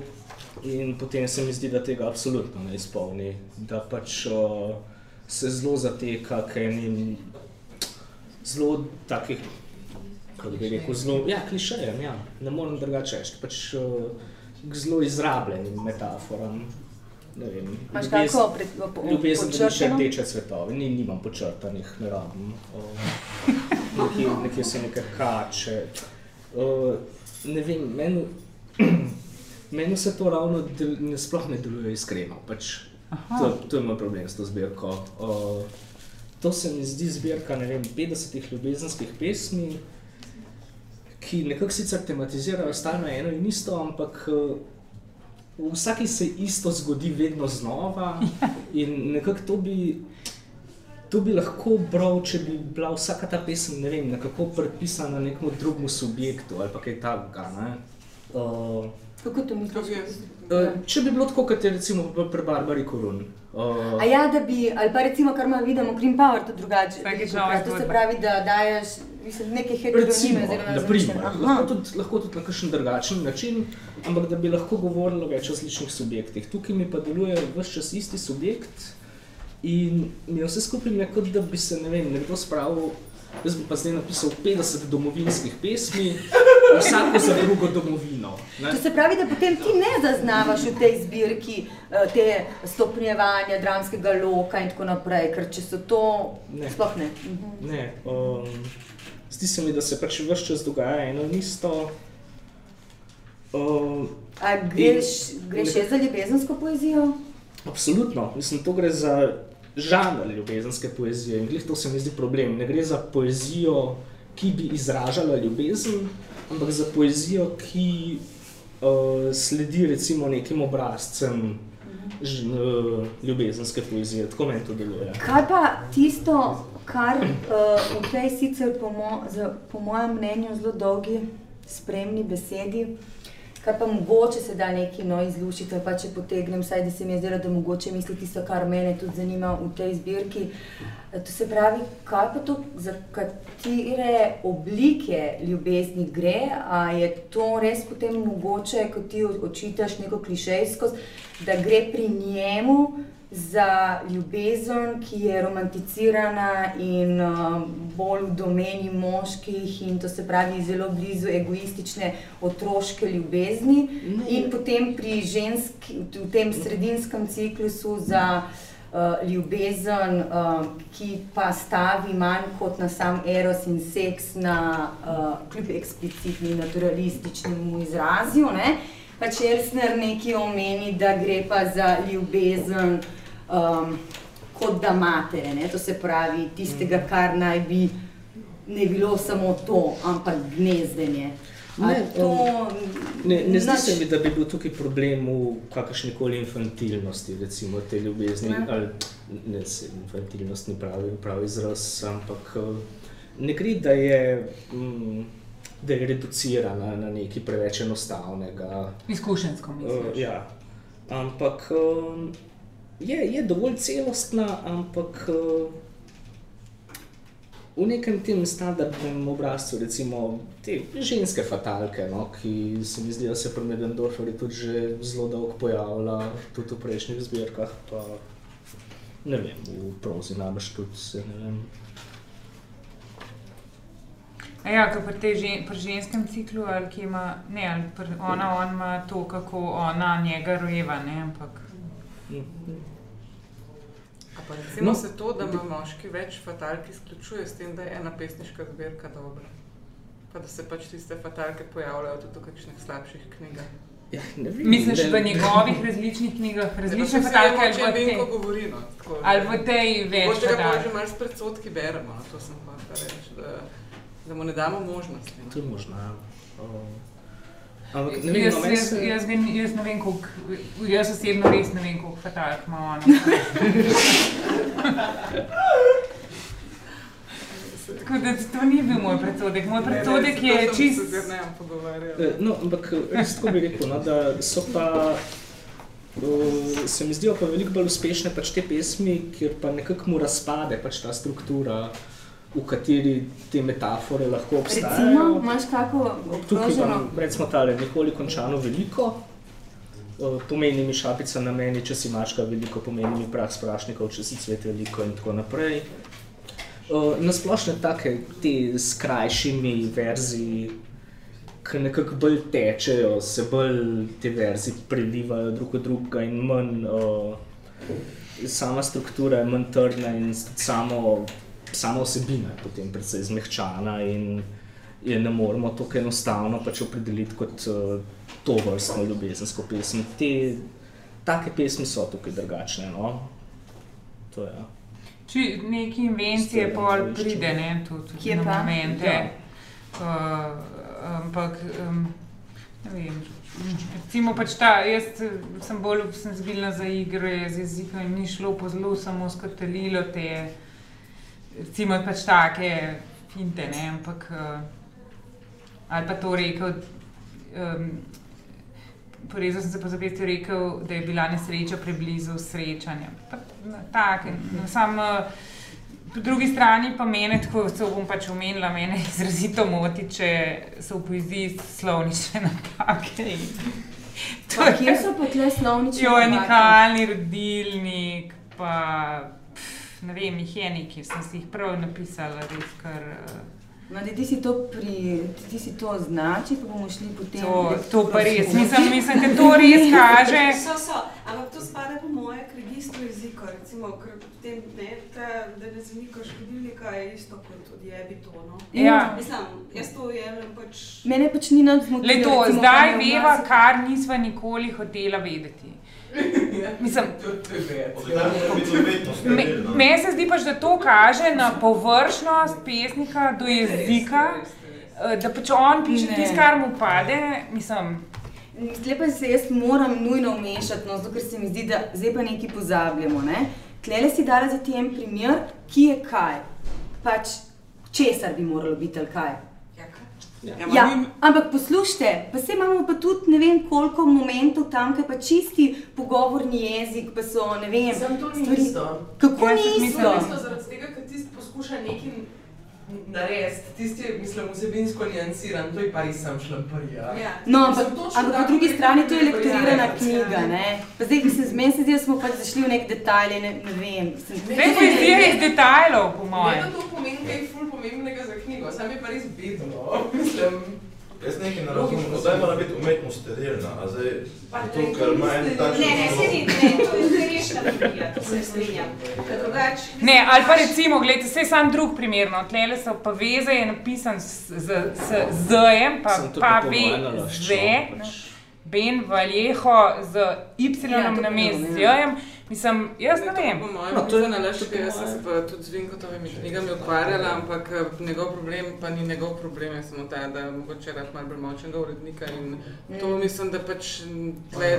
in potem se mi zdi, da tega absolutno ne izpolni, da pač uh, se zelo zateka k enim zelo takih, kako bi rekel, zelo, ja, klišejem, ja, ne morem drugače reči, pač uh, k zelo izrabljenim metaforam. Ne vem, Imaš ljubez- kako pred, po, Ljubezen da še podčrtano? rdeče cvetove, ni, nimam počrtanih, ne rabim. Uh, nekje, nekje so neke kače. Uh, ne vem, meni, meni se to ravno del, ne, sploh ne deluje iskreno. Pač, to, to je moj problem s to zbirko. Uh, to se mi zdi zbirka ne vem, 50 ljubezenskih pesmi, ki nekako sicer tematizirajo stalno eno in isto, ampak uh, vsaki se isto zgodi vedno znova. In nekako to bi, to bi lahko bral, če bi bila vsaka ta pesem ne vem, nekako predpisana nekemu drugemu subjektu ali pa kaj takega. ne. Uh, Kako to misliš? Kako je? uh, če bi bilo tako, kot je recimo pri- Barbari Korun. Uh, A ja, da bi, ali pa recimo, kar ima vidimo, Green Power, to drugače. To se pravi, da daješ mislim, neke Recimo, heteronime oziroma naprimer, različne. lahko tudi, lahko tudi na kakšen drugačen način, ampak da bi lahko govorili o več različnih subjektih. Tukaj mi pa deluje vse čas isti subjekt in mi je vse skupaj kot da bi se ne vem, nekdo spravil. Jaz bi pa zdaj napisal 50 domovinskih pesmi, vsako za drugo domovino. Ne? To se pravi, da potem ti ne zaznavaš v tej zbirki eh, te stopnjevanja, dramskega loka in tako naprej, ker če so to, Ne. sploh ne. Mhm. Ne, um, zdi se mi, da se pač vse čas dogaja eno in isto. Um, A greš, greš še za ljubezensko poezijo? Absolutno, mislim, to gre za žanr ljubezenske poezije in glih to se mi zdi problem. Ne gre za poezijo, ki bi izražala ljubezen, ampak za poezijo, ki uh, sledi recimo nekim obrazcem ž, uh, ljubezenske poezije. Tako meni to deluje. Kaj pa tisto, kar uh, v tej sicer po, mo za, po mojem mnenju zelo dolgi spremni besedi, kar pa mogoče se da nekaj no, izluščiti, ali pa če potegnem, saj da se mi je zdelo, da mogoče misli tisto, kar mene tudi zanima v tej zbirki. Eh, To se pravi, kaj pa to, za katere oblike ljubezni gre, a je to res potem mogoče, ko ti očitaš neko klišejskost, da gre pri njemu za ljubezen, ki je romanticirana in uh, bolj v domeni moških, in to se pravi zelo blizu egoistične otroške ljubezni, Ne. in potem pri ženski, v tem sredinskem ciklusu za uh, ljubezen, uh, ki pa stavi manj kot na sam eros in seks, na uh, kljub eksplicitni naturalističnemu izrazju. Ne? Pa če Elsner nekaj omeni, da gre pa za ljubezen um, kot da matere, ne? to se pravi tistega, kar naj bi ne bilo samo to, ampak gnezdenje. A Ne, to, Ne, ne zdi nič- se mi, da bi bil tukaj problem v kakršni koli infantilnosti, recimo te ljubezni. Ne. Ali, ne, se, infantilnost ni pravi, pravi izraz, ampak eh, ne gre, da je, mm, da je reducirana na nekaj preveč enostavnega. Izkušensko Uh, mislim. ja. Ampak um, je, je dovolj celostna, ampak uh, v nekem tem standardnem obrazcu, recimo te ženske fatalke, no, ki se mi zdi, da se pri Medendorferju tudi že zelo dolgo pojavlja, tudi v prejšnjih zbirkah, pa ne vem, v prozi namreč tudi se ne vem. Ja, ker pri, tej žen, pri ženskem ciklu, ali ki ima, ne, ali pri, ona, on ima to, kako ona njega rojeva, ne, ampak. A pa recimo No. se to, da ima moški več fatalk izključuje s tem, da je ena pesniška zbirka dobra. Pa da se pač tiste fatalke pojavljajo tudi v kakšnih slabših knjigah. Ja, ne vem, Misliš ne- v njegovih različnih knjigah, različne pa fatalke ali v tej? Vinko govori, no, tako, Ali da- v tej več Mogoče ga pa fatalk? že malo s predsodki beremo, no, to sem hotela reči, da, da mu ne damo možnosti. To No. je možno. ja. O, Ampak ne vem, Jaz, no, jaz, se- jaz, vem- jaz ne vem, koliko, jaz osebno res ne vem, koliko fatalk ima ona. Tako da to ni bil moj predsodek. Moj predsodek je čist. z Jernejem pogovarjala. Eh, No, ampak res tako bi rekel, no, da so pa, uh, se mi zdijo pa veliko bolj uspešne pač te pesmi, kjer pa nekako mu razpade pač ta struktura, v kateri te metafore lahko Recimo, obstajajo. imaš kako obkroženo? recimo tale nikoli končano veliko, pomeni mi šapica na meni, če si mačka veliko, pomeni mi prah sprašnikov, če si cvet veliko in tako naprej. Na splošno take te s krajšimi verziji, ki nekako bolj tečejo, se bolj te verzije prelivajo drug od drugega in manj, uh, sama struktura je manj trdna in samo, sama osebina je potem precej zmehčana in je ne moremo tako enostavno pač opredeliti kot uh, to vrstno ljubezensko pesem. Te take pesmi so tukaj drugačne. No? To je. Če neki invencije pol pride, ne, tudi Kje na pa? momente. Ja. Uh, ampak, um, ne vem. Recimo pač ta, jaz eh, sem bolj senzibilna za igre z jezikom in ni šlo po zelo samo skotalilo te, recimo pač take finte, ne, ampak uh, ali pa to rekel, um, Porezal sem se po zavesti rekel, da je bila nesreča preblizu srečanja. Pa, no, tak, no, sam, eh, po drugi strani pa mene, tako se bom pač omenila, mene izrazito moti, če so v poeziji slovnične napake. To Pa kje so pa tle slovnične napake? Jonikalni rodilnik, pa ne vem, jih je nekaj, sem si jih prav napisala, res kar. No, ti si to, pri, ti si to označi, pa bomo šli potem. To, to pa res, mislim, mislim, da to res kaže. So, so, ampak to spada po moje k registru jezika, recimo, ker potem ne, ta, da ne zanikaš rodilnika je isto kot odjebi to, no. Ja. Mislim, jaz to jemljem pač... Mene pač ni nad zmotilo. Le to, recimo, zdaj veva, kar nisva nikoli hotela vedeti. Mislim, me- Meni se zdi pač, da to kaže na površnost pesnika do jezika, eh, da pač on piše tisto, kar mu pade. Mislim, Tle pa se jaz moram nujno vmešati, no, zato ker se mi zdi, da zdaj pa nekaj pozabljamo. Ne? Tlele si dala za ti en primer, ki je kaj. Pač česar bi moralo biti ali kaj. Ja, Ja, ni- ampak poslušajte, pa se imamo pa tudi ne vem koliko momentov tam, ki pa čisti pogovorni jezik, pa so ne vem. Sam to ni stvari- isto. Kako Jaz ni mislim, isto? To je isto zaradi tega, ker tisti poskuša nekaj narediti, tisti je, mislim, vsebinsko nijansiran, to je pa res sam šlamparija. Ja. No, ampak, ampak po drugi je strani to je lektorirana verjameti. knjiga. Ne? Pa zdaj, mislim, z meni se zdi, da smo pač zašli v nek detajl, ne, ne vem. Mislim, zdaj pa izbira iz detajlov, po Ne, mojem. da to pomeni kaj ful pomembnega za knjigo, sam je pa res bedno. Mislim, Jaz nekaj ne razumem, zdaj mora biti umetnost sterilna, a zdaj Pa zato, ne, ker ima en ne, takšen... Ne, ne, se ni, ne, to je grešna knjiga, to se strinjam. Ker drugače... Ne, ali pa recimo, gledajte, vse sam drug primer, no, tlele so pa veze, je napisan s, z, s Z-jem, pa, Samo to pa po ve, z, no, pač. Ben Valjeho z Y Ja, to na pa mest vem, z ja. J-jem, mislim, jaz ne to vem. Po mojem, No, to je- po jaz sem se pa tudi z Vinkotovimi knjigami ukvarjala, ampak eh, njegov problem pa ni njegov problem, je samo ta, da mogoče rad malo bolj močnega urednika in to mislim, da pač tle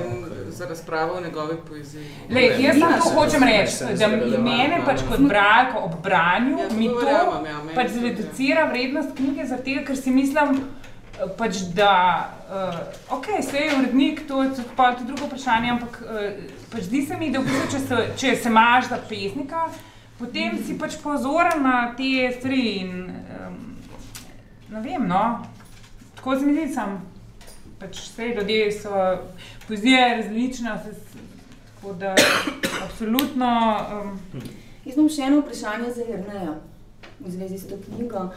za razpravo o njegovi poeziji. Lej, jaz Ne, samo ne, to hočem reči, da mene pač kot bralko ob branju, Ja, mi to verjamem, ja, pač tudi, ja. zreducira vrednost knjige, zato ker si mislim, eh, pač da, uh, ok, se je urednik, to je tudi, pa tudi drugo vprašanje, ampak uh, pač zdi se mi, da v bistvu, če, se, če se imaš za pesnika, potem si pač pozoren na te stvari. In, um, ne vem, no, tako se mi zdi, sam. Pač vse ljudje so, poezija je različna, se, tako da absolutno. Um, Jaz imam še eno vprašanje za Jrneja v zvezi s to knjigo.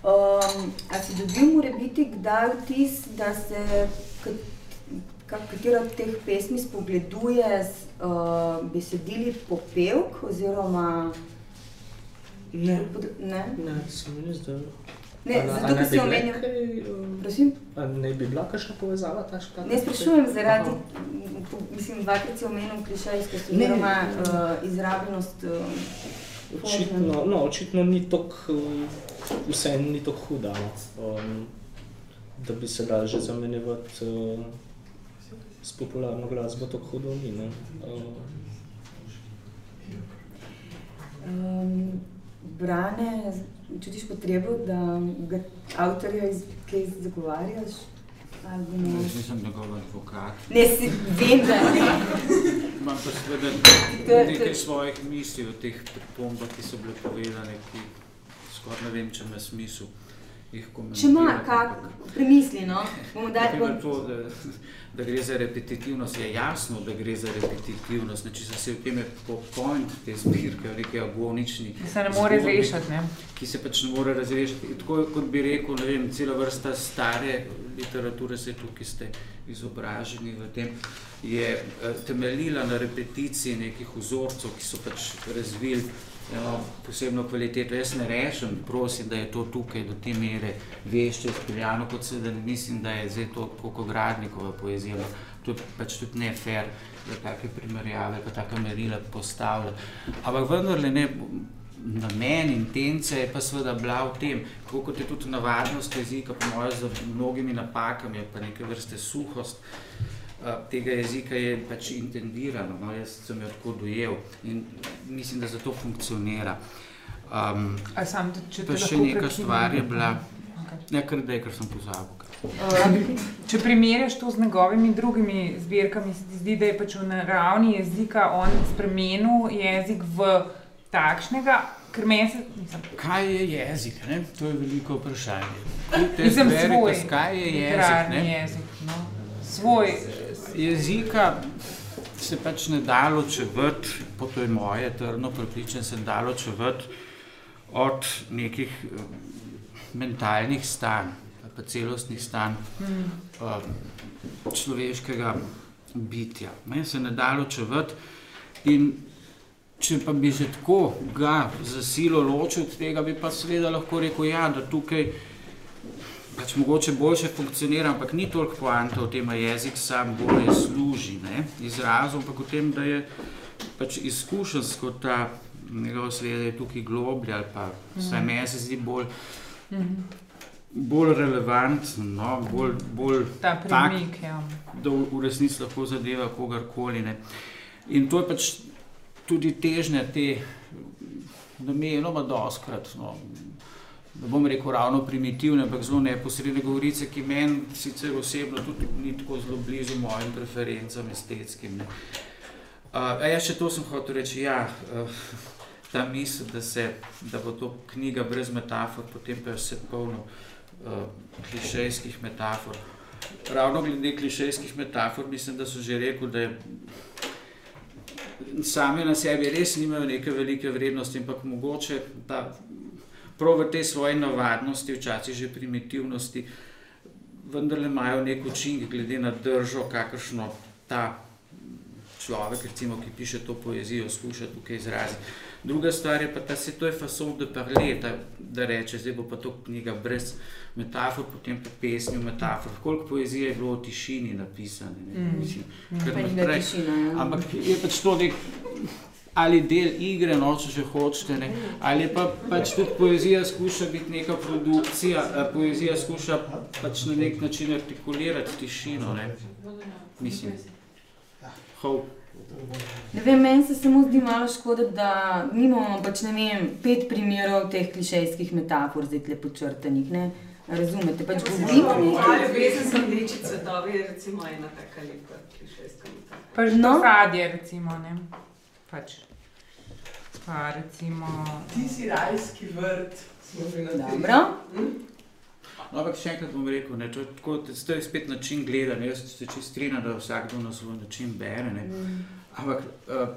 Um, a si dobil mora biti kdaj vtis, da se katera od teh pesmi spogleduje z uh, besedili popevk oziroma Ne, ne? ne, se mi ne zdi. Ne, A na- a zato, ker si omenil. um, Prosim? Ne bi bila kakšna povezava ta škatla? Ne sprašujem zaradi, Aha. mislim, dvakrat si omenil klišejskost oziroma uh, izrabljenost uh, Očitno, no, očitno ni tako, vse ni tako huda, no. um, da bi se dal že zamenjevati uh, s popularno glasbo, tako hudo ni. Ne? Um, Brane, čutiš potrebo, da ga avtorja iz, kaj zagovarjaš? Ali ne? Jaz nisem njegov advokat. Ne, si, vem, da Imam pa seveda nekaj svojih misli o teh pripombah, ki so bile povedane, ki skoraj ne vem, če ima smisel jih komentirati. Če ima kak premisli, no? Bomo dali, bom, to, da, da gre za repetitivnost, je jasno, da gre za repetitivnost. Znači, se se v tem je po point te zbirke, v neki agonični ki se ne more rešiti. Ne? ki se pač ne more razrešiti. Tako kot bi rekel, ne vem, cela vrsta stare literature, se tukaj ste izobraženi v tem, je eh, temeljila na repeticiji nekih vzorcev, ki so pač razvili eno posebno kvaliteto. Jaz ne rešem, prosim, da je to tukaj do te mere vešče izpeljano, kot se da ne mislim, da je zdaj to kot gradnikova poezija. To je pač tudi ne fair, da take primerjave, pa taka merila postavlja. Ampak vendarle ne, namen, intence je pa seveda bila v tem, tako kot je tudi navadnost jezika, po mojem, z mnogimi napakami, pa neke vrste suhost eh, tega jezika je pač intendirano, no, jaz sem jo tako dojel in mislim, da zato funkcionira. Um, A sam, če pa še neka prekinem? stvar je bila, Okej. ne kar dej, ker sem pozabil. Um, če primerjaš to z njegovimi drugimi zbirkami, se ti zdi, da je pač v naravni jezika on spremenil jezik v takšnega, ker meni se. Mislim, Kaj je jezik? Ne? To je veliko vprašanje. Mislim, zberite, svoj Kaj je jezik? Ne? jezik. No. Svoj. Jezika se pač ne da ločevati, po to je moje trdno prepričanje, se da ločevati od nekih eh, mentalnih stanj, pa celostnih stanj Mm. um, človeškega bitja. Ne, se ne da ločevati. In če pa bi že tako ga za silo ločil od tega, bi pa seveda lahko rekel, ja, da tukaj pač mogoče boljše funkcionira, ampak ni toliko poanta v tem, da jezik sam bolje služi ne, izrazu, ampak v tem, da je pač izkušensko ta njegov svet je tukaj globlje ali pa vsaj meni se zdi bolj, Mhm. bolj relevanten, no, bolj, bolj Ta tak, premik. Ja. da v, v resnici lahko zadeva kogarkoli. Ne. In to je pač tudi težnja te namenoma doskrat, no, ne bom rekel ravno primitivne, ampak zelo neposredne govorice, ki meni sicer osebno tudi ni tako zelo blizu mojim preferencam estetskim. Ne. Uh, a ja, še to sem hotel reči, ja, uh, ta misel, da, se, da bo to knjiga brez metafor, potem pa je vse polno uh, klišejskih metafor. Ravno glede klišejskih metafor, mislim, da so že rekel, da je sami na sebi res nimajo neke velike vrednosti, ampak mogoče ta, prav v tej svoji navadnosti, včasih že primitivnosti, vendarle imajo nek učinek glede na držo, kakršno ta človek, recimo, ki piše to poezijo, skuša tukaj izraziti. Druga stvar je pa ta, se to je fason de parler, da, da reče, zdaj bo pa to knjiga brez metafor, potem pa pesmi v metafor. Koliko poezije je bilo v tišini napisane, ne, Mm. mislim, Mm. kar pa ni naprej. tišina. Ja. Ampak je pač to nek ali del igre, no, če že hočete, ne, ali pa pač tudi poezija skuša biti neka produkcija, a poezija skuša pač na nek način artikulirati tišino, ne, mislim. Hope. Ne vem, meni se samo zdi malo škoda, da nimamo pač, ne vem, pet primerov teh klišejskih metafor, zdaj tle počrtanih. Ne? Razumete, pač govorimo o Moja nekaj. ljubezen so rdeči cvetovi, je recimo ena taka lepa klišejska metafora. Pač No. no. sadje, recimo. Ne? Pač. Pa recimo. Ti si rajski vrt, smo že na. Dobro. No, ampak še enkrat bom rekel, ne, to, tako, to je spet način gledanja. Jaz se čisto strinjam, da vsakdo na svoj način bere. Ne. Mm. Ampak uh,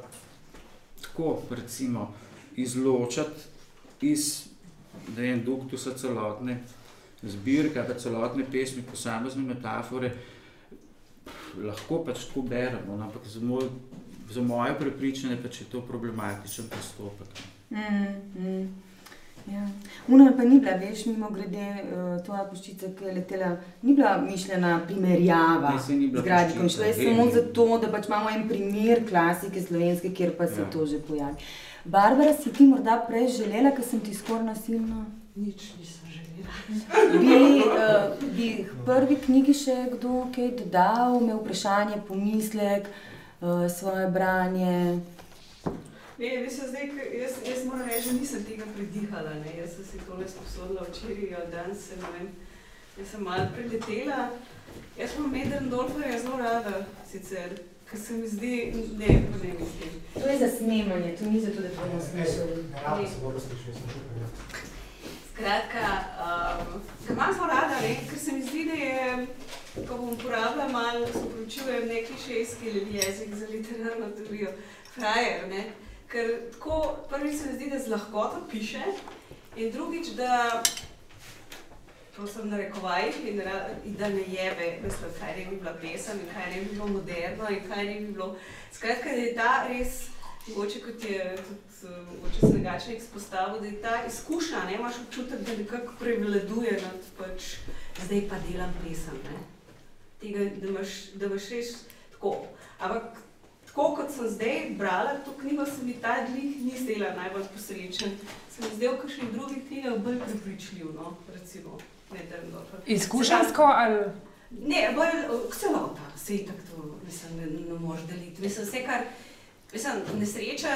tako, recimo, izločati iz vem, duktusa celotne zbirke, pa celotne pesmi, posamezne metafore, lahko pač tako beremo, no, ampak za, moj, za moje prepričanje pač je to problematičen postopek. Mm, mm. Ja. Una pa ni bila, veš, mimo grede, uh, tvoja puščica, ki je letela, ni bila mišljena primerjava Ne, ni bila z Gradikom. Šlo je samo zato, da pač imamo en primer klasike slovenske, kjer pa se Ja. to že pojavi. Barbara, si ti morda prej želela, ker sem ti skoraj nasilno? Nič nisem želela. Bi, uh, bi k prvi knjigi še kdo kaj dodal, imel vprašanje, pomislek, uh, svoje branje? Ne, mislim, zdaj, jaz, jaz moram reči, da nisem tega predihala. Ne. Jaz sem si tole sposodila včeraj ali danes, se ne vem. Jaz sem malo preletela. Jaz pa Medrendorferja zelo rada, sicer, ker se mi zdi, ne, pa ne mislim. To je za snemanje, to ni zato, da bomo slišali. Skratka, um, ga imam zelo rada, ne, ker se mi zdi, da je, ko bom uporabljala malo, se upravičujem, neki šejski jezik za literarno teorijo, frajer, ne, ker tako prvič se mi zdi, da z lahkoto piše in drugič, da to sem na rekovajih in, in da ne jebe, mislim, kaj ne bi bila pesem in kaj ne bi bilo moderno in kaj ne bi bilo. Skratka, da je ta res, mogoče kot je tudi, mogoče se drugače izpostavil, da je ta izkušnja, ne, imaš občutek, da nekako prevladuje nad pač, zdaj pa delam pesem, ne. Tega, da imaš, da imaš res tako. Ampak tako kot sem zdaj brala to knjigo, se mi ta dlih ni zdela najbolj posrečen. Se mi zdel v kakšnih drugih knjigah bolj prepričljiv, no, recimo. Medrendorfer. Izkušenjsko ali. Ne, bolj celota, vse je tako, mislim, ne, ne moreš deliti. Mislim, vse, kar, mislim, nesreča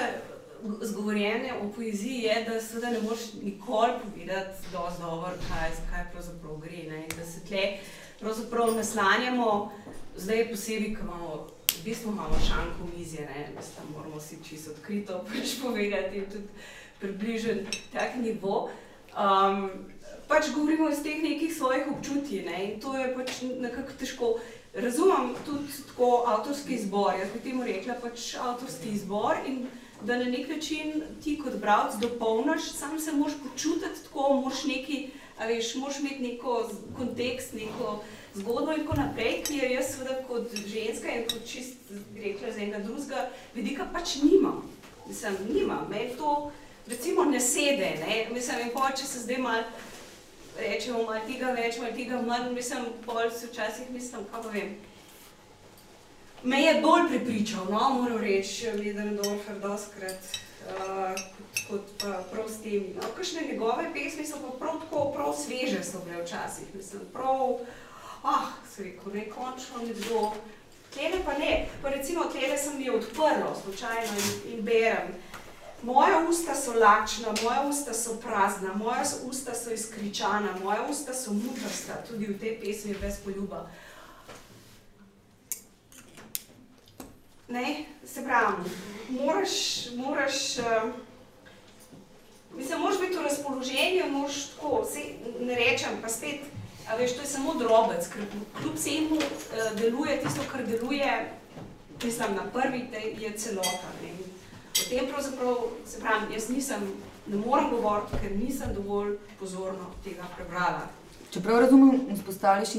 zgovorjene v poeziji je, da seveda ne moreš nikoli povedati dosti dobro, kaj, zakaj pravzaprav gre. Ne? In Da se tle pravzaprav naslanjamo, zdaj posebej, ko imamo, v bistvu imamo šanko mizje, ne, mislim, moramo si čisto odkrito pač povedati in tudi približen tak nivo. Um, pač govorimo iz teh nekih svojih občutij ne? in to je pač nekako težko. Razumem tudi tako avtorski izbor, jaz bi temu rekla pač avtorski izbor in da na nek način ti kot bralec dopolniš, sam se moraš počutiti tako, moraš neki, a veš, moraš imeti neko kontekst, neko zgodbo in tako naprej, ki je jaz seveda kot ženska in kot čist, rekla, z enega drugega vidika pač nimam. Mislim, nimam, meni to recimo ne sede, ne, mislim, in pol, če se zdaj malo rečemo, malo tega več, malo tega manj, mislim, pol se včasih mislim, kaj pa vem. Me je bolj prepričal, no, moram reči, Medendorfer, doskrat, uh, kot, kot pa prav s temi. No, kakšne njegove pesmi so pa prav tako, prav sveže so bile včasih, mislim, prav, ah, se rekel, ne, končno nekdo. Tlele pa ne, pa recimo tlele sem mi odprlo slučajno in, in berem. Moja usta so lačna, moja usta so prazna, moja usta so izkričana, moja usta so mučasta, tudi v tej pesmi brez poljuba. Ne, se pravi, moraš, moraš, uh, mislim, moraš biti v razpoloženju, moraš tako, se, ne rečem, pa spet, a veš, to je samo drobec, ker kljub vsemu uh, deluje tisto, kar deluje, mislim, na prvi tej je celota. Ne. O tem pravzaprav, se pravi, jaz nisem, ne morem govoriti, ker nisem dovolj pozorno tega prebrala. Čeprav razumem, vzpostavljaš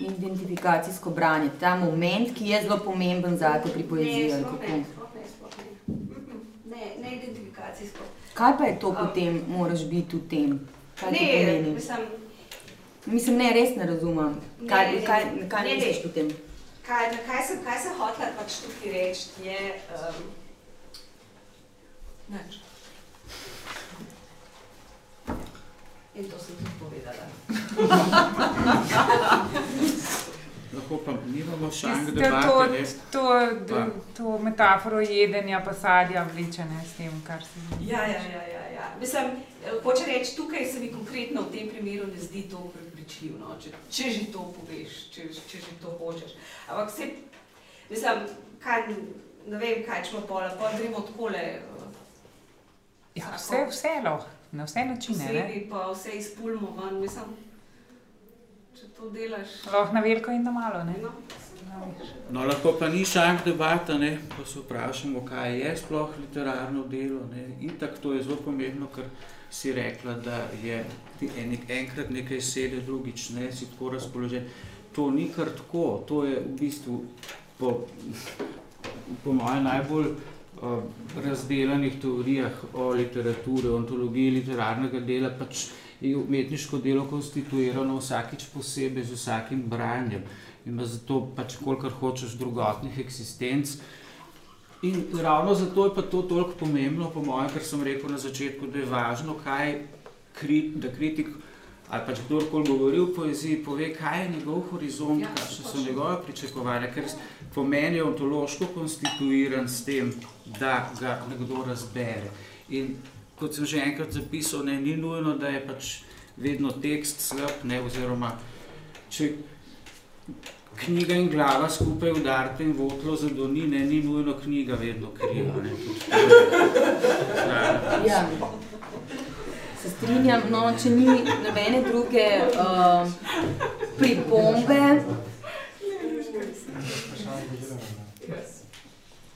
identifikacijsko branje, ta moment, ki je zelo pomemben za te pri poeziji. Ne, sploh ne, sploh ne, sploh ne. Ne, ne identifikacijsko. Kaj pa je to A. potem, moraš biti v tem? Kaj to Ne, pomeni? mislim, Mislim, ne, res ne razumem. Kaj, Ne, kaj, ne. kaj Ne, ne. misliš potem? kaj, na kaj sem, kaj sem hotela pač tukaj reči, je... Um, nič. In to sem tudi povedala. Lahko pa nimamo šank Ste debate, to, ne? to, Pa. to metaforo jedenja pa sadja vlečene s tem, kar se zdi. Ja, ja, ja, ja, ja. Mislim, eh, hoče reči, tukaj se mi konkretno v tem primeru ne zdi to prepričljivo, no? če, če že to poveš, če, če že to hočeš. Ampak se, mislim, kaj, ne vem, kaj čemo pola, pa gremo takole. eh, Ja, vse, vse lahko, na vse načine. Ne? Sredi pa vse izpulmo ven, mislim. Če to delaš. Lahko na veliko in na malo. Ne? No. No, lahko pa ni šank debata, ne, pa se vprašamo, kaj je sploh literarno delo. Ne. In tako to je zelo pomembno, ker si rekla, da je ti en, enkrat nekaj sede, drugič ne, si tako razpoložen. To ni kar tako, to je v bistvu po, po mojem najbolj razdelanih teorijah o literaturi, ontologiji literarnega dela, pač je umetniško delo konstituirano vsakič posebej z vsakim branjem in zato pač kolikor hočeš drugotnih eksistenc. In ravno zato je pa to toliko pomembno, po mojem, ker sem rekel na začetku, da je važno, kaj krit, da kritik ali pač kdorkoli govori o poeziji, pove, kaj je njegov horizont, Ja, kakšne so njegove pričakovanja, ker po meni je ontološko konstituiran s tem, da ga nekdo razbere. In kot sem že enkrat zapisal, ne, ni nujno, da je pač vedno tekst slab, ne, oziroma če knjiga in glava skupaj udarite in votlo zadoni, ne, ni nujno knjiga vedno kriva. Ne, tudi to je zraven. Ja. Se strinjam, no, če ni nobene druge uh, pripombe.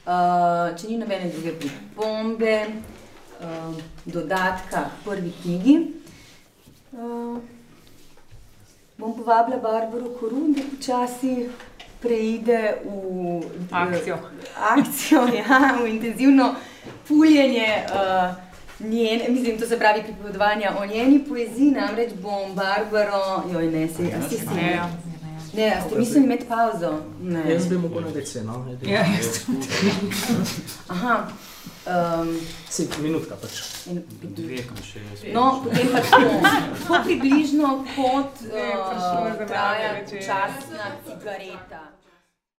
Uh, če ni nobene druge pripombe, uh, dodatka k prvi knjigi, uh, bom povabila Barbaro Korun, da počasi preide v Akcijo. akcijo ja, v intenzivno puljenje uh, njene, mislim, to se pravi pripovedovanja o njeni poeziji, namreč bom Barbaro, joj ne, se, a si si Ne, ja. Ne, a ste mislili imeti pauzo? Ne. Jaz bi mogel na WC, no. Ja, jaz Aha. Um, Si, minutka pač. in, Dve, kam še jaz. no, potem pa tako, tako približno kot uh, traja časna cigareta.